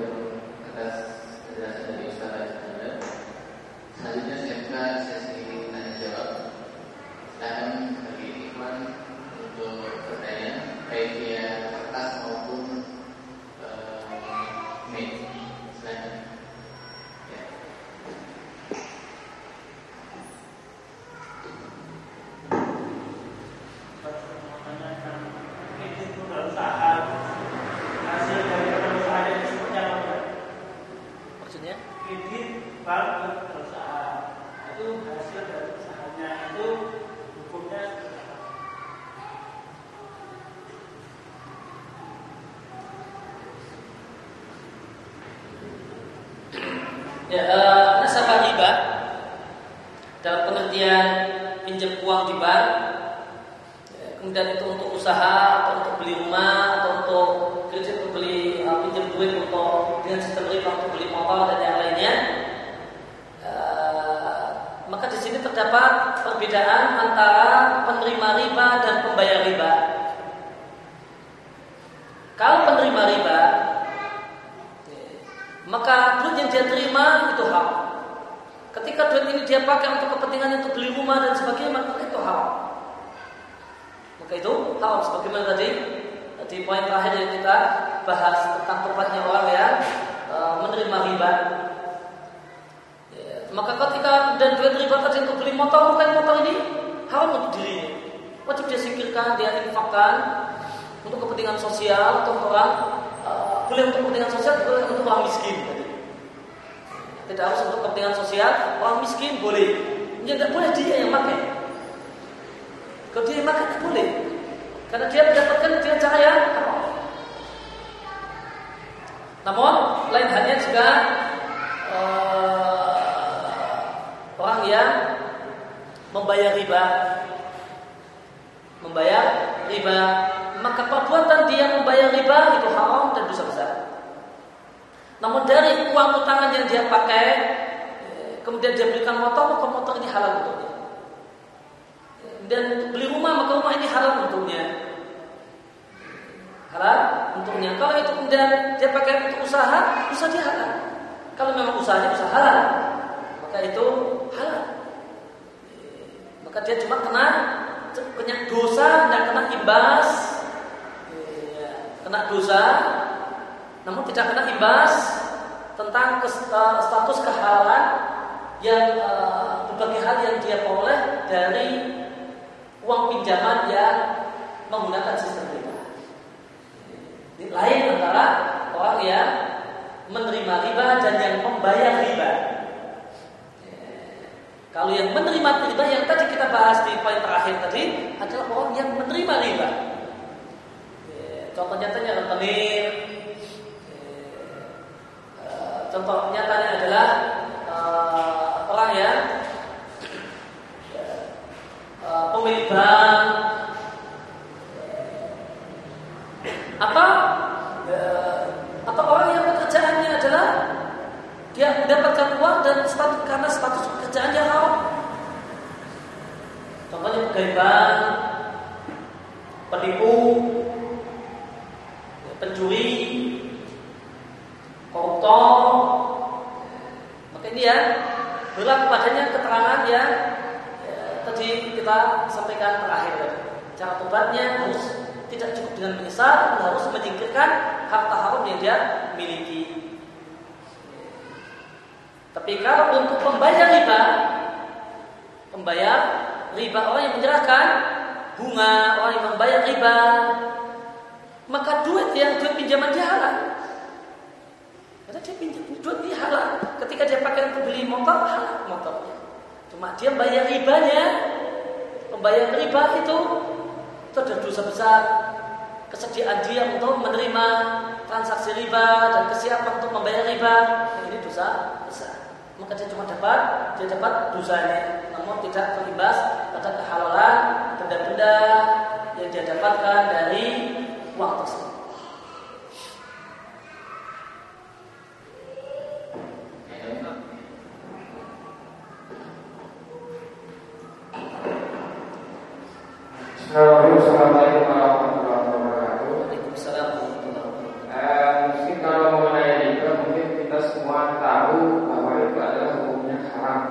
yang membayar riba, membayar riba maka perbuatan dia membayar riba itu haram dan dosa besar. Namun dari uang utangan yang dia pakai, kemudian dia belikan motor, maka motor ini halal untuknya. Dan beli rumah, maka rumah ini halal untuknya. Halal untuknya. Kalau itu kemudian dia pakai untuk usaha, usaha dia halal. Kalau memang usahanya usaha halal, maka itu halal. Maka dia cuma kena kena dosa, tidak kena imbas kena dosa namun tidak kena imbas tentang status kehalalan yang berbagai hal yang dia peroleh dari uang pinjaman yang menggunakan sistem riba. Lain antara orang yang menerima riba dan yang membayar riba. Kalau yang menerima riba yang tadi kita bahas di poin terakhir tadi adalah orang yang menerima riba. Contoh nyatanya rentenir. Contoh nyatanya adalah uh, orang yang pemilik bank atau atau orang yang pekerjaannya adalah dia mendapatkan uang dan status karena status pekerjaan dia haram. Contohnya pegawai bank, penipu, pencuri, koruptor, maka ini ya berlaku padanya keterangan yang ya, tadi kita sampaikan terakhir. Cara tobatnya harus tidak cukup dengan menyesal, harus menyingkirkan harta haram yang dia miliki. Kalau untuk pembayar riba, pembayar riba orang yang menyerahkan bunga, orang yang membayar riba, maka duit yang duit pinjaman dia halal. Karena dia pinjam duit dia halal. Ketika dia pakai untuk beli motor halal motornya. Cuma dia bayar ribanya, pembayaran riba itu itu ada dosa besar. Kesediaan dia untuk menerima transaksi riba dan kesiapan untuk membayar riba ini dosa besar. Maka dia cuma dapat dia dapat dosanya, namun tidak terimbas pada kehalalan benda-benda yang yang dia dapatkan dari uang tersebut. Assalamualaikum warahmatullahi wabarakatuh. Waalaikumsalam warahmatullahi wabarakatuh. Eh, mungkin kalau mengenai riba mungkin kita semua tahu bahwa itu adalah hukumnya haram.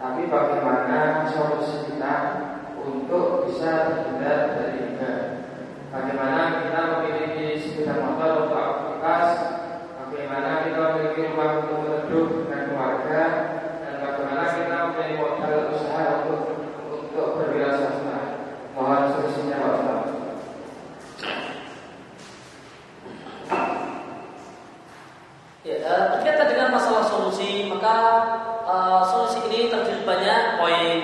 Tapi bagaimana solusi kita untuk bisa terhindar dari riba? Bagaimana kita memiliki sepeda motor untuk aktivitas? Bagaimana kita memiliki rumah untuk berteduh dengan keluarga? Dan bagaimana kita memiliki modal usaha untuk untuk berwirausaha? Mohon solusinya Pak Ustaz. Ya, eh, berkaitan dengan masalah solusi, maka eh, solusi ini terdiri banyak poin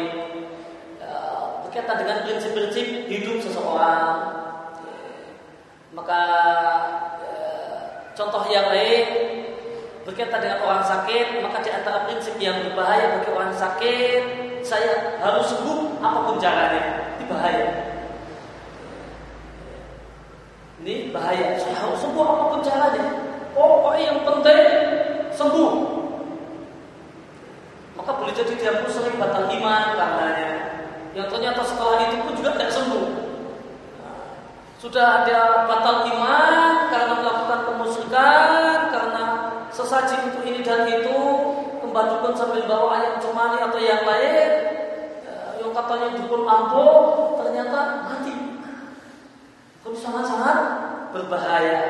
Eh, berkaitan dengan prinsip-prinsip hidup seseorang. Maka contoh yang lain berkaitan dengan orang sakit, maka di antara prinsip yang berbahaya bagi orang sakit, saya harus sembuh apa pun caranya, ini bahaya. Ini bahaya. Saya harus sembuh apa pun caranya. Pokoknya yang penting sembuh. Maka boleh jadi dia pun sering batal iman karenanya. Yang ternyata setelah itu pun juga tidak sembuh. Sudah ada batal iman sesaji itu ini dan itu, kembali pun sambil bawa ayam cemani atau yang lain, eh, yang katanya dukun ampuh, ternyata mati. Itu sangat-sangat berbahaya.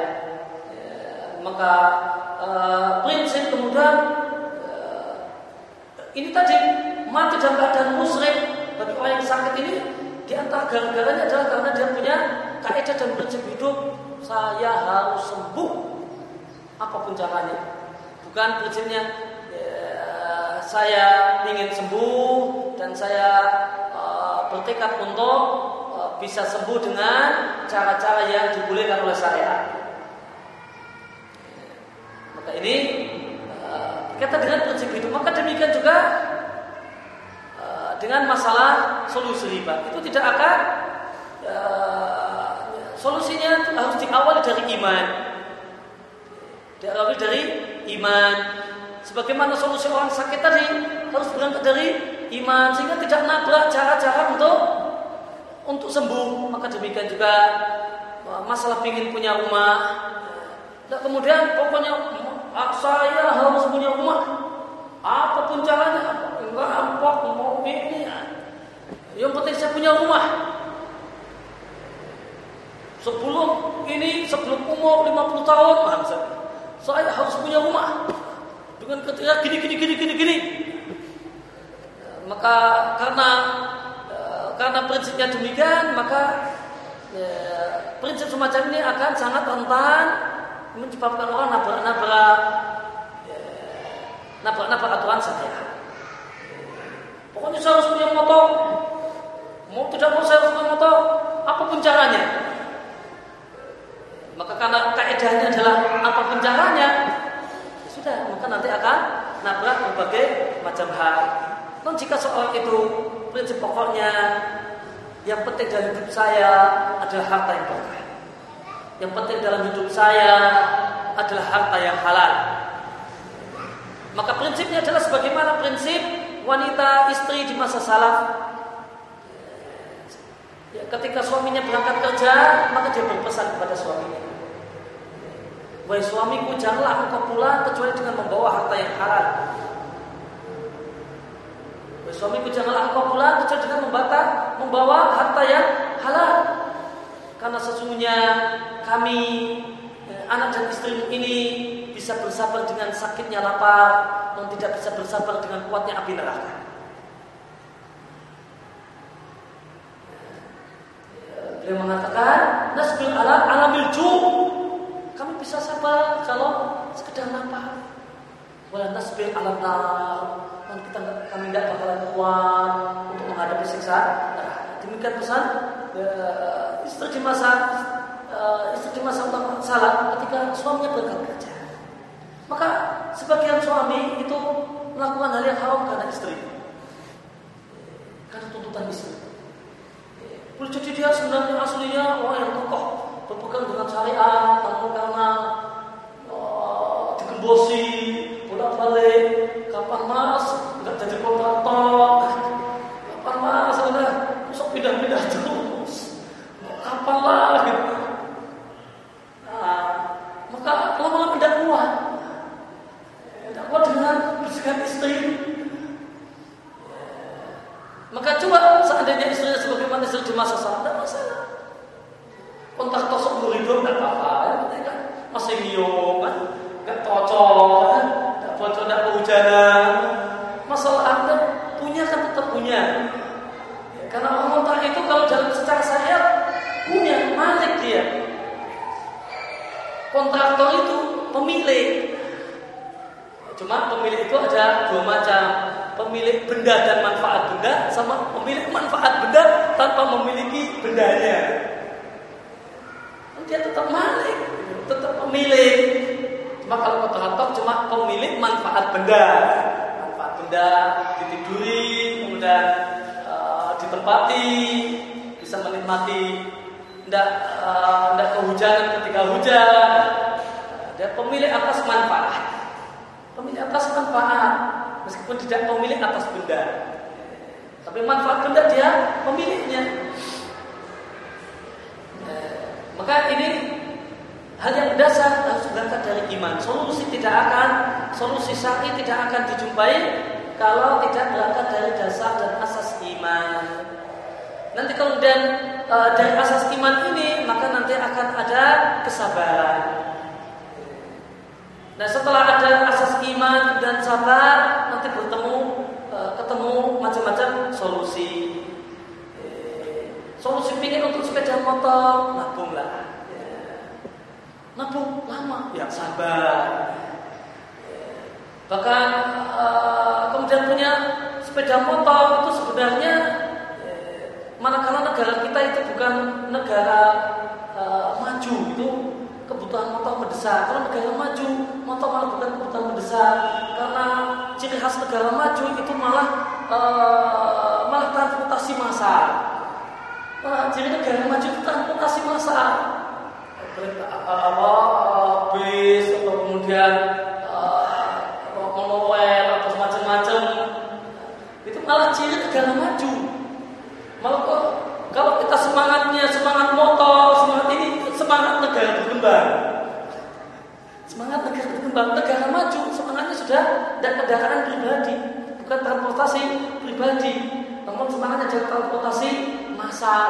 Ya, maka eh, prinsip kemudian eh, ini tadi mati dalam keadaan musyrik bagi orang yang sakit ini di antara gara-garanya adalah karena dia punya kaidah dan prinsip hidup saya harus sembuh apa pun caranya. Bukan prinsipnya ya, saya ingin sembuh dan saya eh, bertekad untuk eh, bisa sembuh dengan cara-cara yang dibolehkan oleh syariat. Maka ini eh, berkaitan dengan prinsip hidup. Maka demikian juga eh, dengan masalah solusi riba itu tidak akan eh, solusinya harus diawali dari iman. Diawali dari iman. Sebagaimana solusi orang sakit tadi harus berangkat dari iman sehingga tidak nabrak cara-cara untuk untuk sembuh. Maka demikian juga masalah ingin punya rumah. Dan kemudian pokoknya ah, saya harus punya rumah. Apa pun caranya, rampok mau ini. Yang penting saya punya rumah. Sebelum ini, sebelum umur 50 tahun, bangsa, saya harus punya rumah. Dengan ketika gini, gini, gini, gini, gini. Maka karena karena prinsipnya demikian, maka ya, prinsip semacam ini akan sangat rentan menyebabkan orang nabrak-nabrak ya, nabrak-nabrak aturan syariat. Pokoknya saya harus punya motor. Mau tidak mau saya harus punya motor, apa pun caranya. Maka karena kaidahnya adalah apa pun caranya, ya sudah, maka nanti akan nabrak berbagai macam hal. Dan jika seorang itu prinsip pokoknya yang penting dalam hidup saya adalah harta yang berkah. Yang penting dalam hidup saya adalah harta yang halal. Maka prinsipnya adalah sebagaimana prinsip wanita istri di masa salaf. Ya, ketika suaminya berangkat kerja, maka dia berpesan kepada suaminya. Wahai suamiku, janganlah engkau pulang kecuali dengan membawa harta yang halal. Wahai suamiku, janganlah engkau pulang kecuali dengan membata, membawa harta yang halal. Karena sesungguhnya kami ya, anak dan istrimu ini bisa bersabar dengan sakitnya lapar dan tidak bisa bersabar dengan kuatnya api neraka. Beliau mengatakan, nasbil alam alamil ju. Kami bisa sabar kalau sekedar lapar. Wala nasbil alam nar. Kita kami tidak bakalan kuat untuk menghadapi siksa neraka. Demikian pesan uh, istri masa uh, istri di masa salah ketika suaminya berangkat kerja. Maka sebagian suami itu melakukan hal yang haram karena istri. Karena tuntutan istri. Boleh jadi dia sebenarnya aslinya orang yang kokoh, berpegang dengan syariat, namun karena uh, digembosi, bolak balik, kapan mas, nggak jadi kontraktor, kapan mas, udah sok pindah-pindah terus, kapan lah, gitu. Nah, maka lama-lama tidak kuat, tidak kuat dengan bersikap istri, maka coba seandainya istrinya sebagaimana istri di masa saat, tidak masalah. Kontak tosok muridun tidak apa-apa, kan masih nyium kan, nggak cocok kan, nggak bocor, nggak kehujanan. Masalah anda punya kan tetap punya. Ya, karena orang itu kalau dalam secara syariat punya, malik dia. Kontraktor itu pemilik. Cuma pemilik itu ada dua macam pemilik benda dan manfaat benda sama pemilik manfaat benda tanpa memiliki bendanya. Dia tetap malik, tetap pemilik. Cuma kalau kontraktor cuma pemilik manfaat benda, manfaat benda ditiduri, kemudian uh, ditempati, bisa menikmati, tidak uh, tidak kehujanan ketika hujan. Dia pemilik atas manfaat, pemilik atas manfaat meskipun tidak pemilik atas benda. Tapi manfaat benda dia pemiliknya. Maka ini hal yang dasar harus berangkat dari iman. Solusi tidak akan, solusi syar'i tidak akan dijumpai kalau tidak berangkat dari dasar dan asas iman. Nanti kemudian e, dari asas iman ini maka nanti akan ada kesabaran. Nah setelah ada asas iman dan sabar nanti bertemu e, ketemu macam-macam solusi. Solusi pingin untuk sepeda motor, nabung lah. Nabung lama, ya sabar. Bahkan uh, kemudian punya sepeda motor itu sebenarnya manakala negara kita itu bukan negara uh, maju itu kebutuhan motor mendesak. Kalau negara maju, motor malah bukan kebutuhan mendesak karena ciri khas negara maju itu malah uh, malah transportasi massal. Nah, jadi negara maju itu transportasi massal. Apa bis atau kemudian monorail atau macam-macam itu malah ciri negara maju. Malah kok kalau kita semangatnya semangat motor, semangat ini semangat negara berkembang. Semangat negara berkembang, negara maju, semangatnya sudah dan kendaraan pribadi, bukan transportasi pribadi. Namun semangatnya adalah transportasi massal.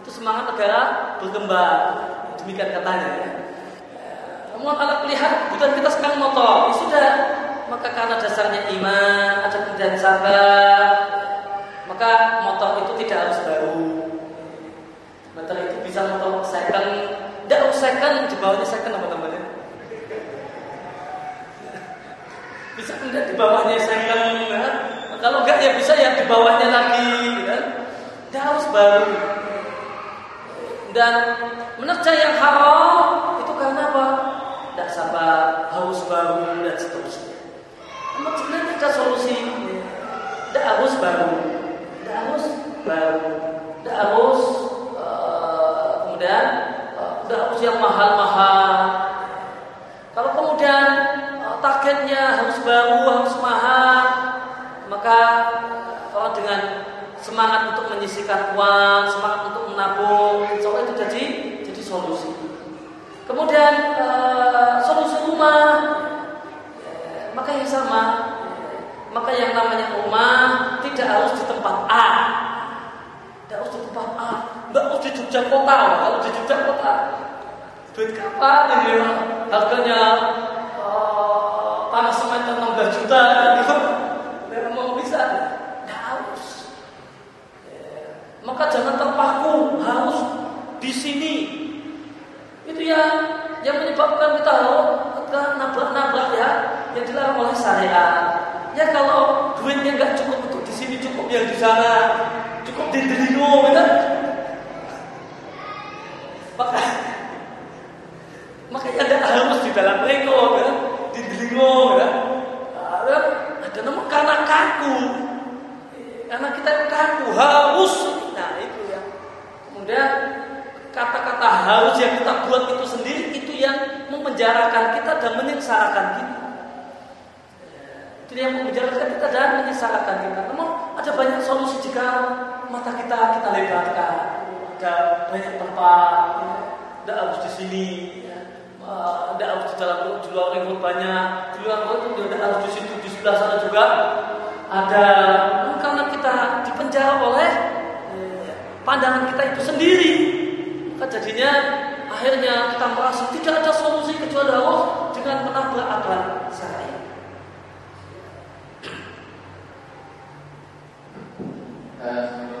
Itu semangat negara berkembang. Demikian katanya ya. Namun alat lihat bukan kita sekarang motor, ya sudah. Maka karena dasarnya iman, ada kemudian sabar, maka motor itu tidak harus baru. Motor itu bisa motor second, tidak harus second, di bawahnya second teman-teman ya. Bisa kemudian di bawahnya second. Kalau enggak ya bisa ya di bawahnya lagi, ya. Tidak harus baru. Dan menerja yang haram itu karena apa? Tidak sabar, haus baru dan seterusnya. Namun sebenarnya ada solusi. Tidak harus baru, tidak harus baru, tidak harus uh, kemudian uh, tidak harus yang mahal-mahal. Kalau kemudian uh, targetnya harus baru, harus mahal, maka orang dengan semangat untuk menyisihkan uang, semangat untuk menabung, insya itu jadi jadi solusi. Kemudian uh, solusi rumah, ya, maka yang sama, maka yang namanya rumah tidak harus di tempat A, tidak harus di tempat A, tidak harus di Yogyakarta. Kalau di Yogyakarta, duit kapan ini harganya uh, tanah semen 16 juta. mau bisa, tidak harus. Maka jangan terpaku harus di sini. Itu yang yang menyebabkan kita harus nabrak-nabrak ya yang dilarang oleh syariat. Ya kalau duitnya nggak cukup untuk di sini cukup yang di sana cukup di Delingo, gitu. Maka makanya ada harus di dalam Lego, kan? di Delingo, kan? Ada nama karena kaku, karena kita kaku harus, Nah itu ya. Kemudian kata-kata harus yang kita buat itu sendiri itu yang memenjarakan kita dan menyesalkan kita. Itu yang memenjarakan kita dan menyesalkan kita. Namun ada banyak solusi jika mata kita kita lebarkan. Ada banyak tempat, tidak ya. harus di sini, tidak harus di dalam di luar lingkup banyak, di luar itu tidak harus di situ di sebelah sana juga ada. Karena kita dipenjara oleh pandangan kita itu sendiri, maka jadinya akhirnya kita merasa tidak ada solusi kecuali Allah dengan menabrak aturan saya. Uh, eh,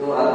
termasuk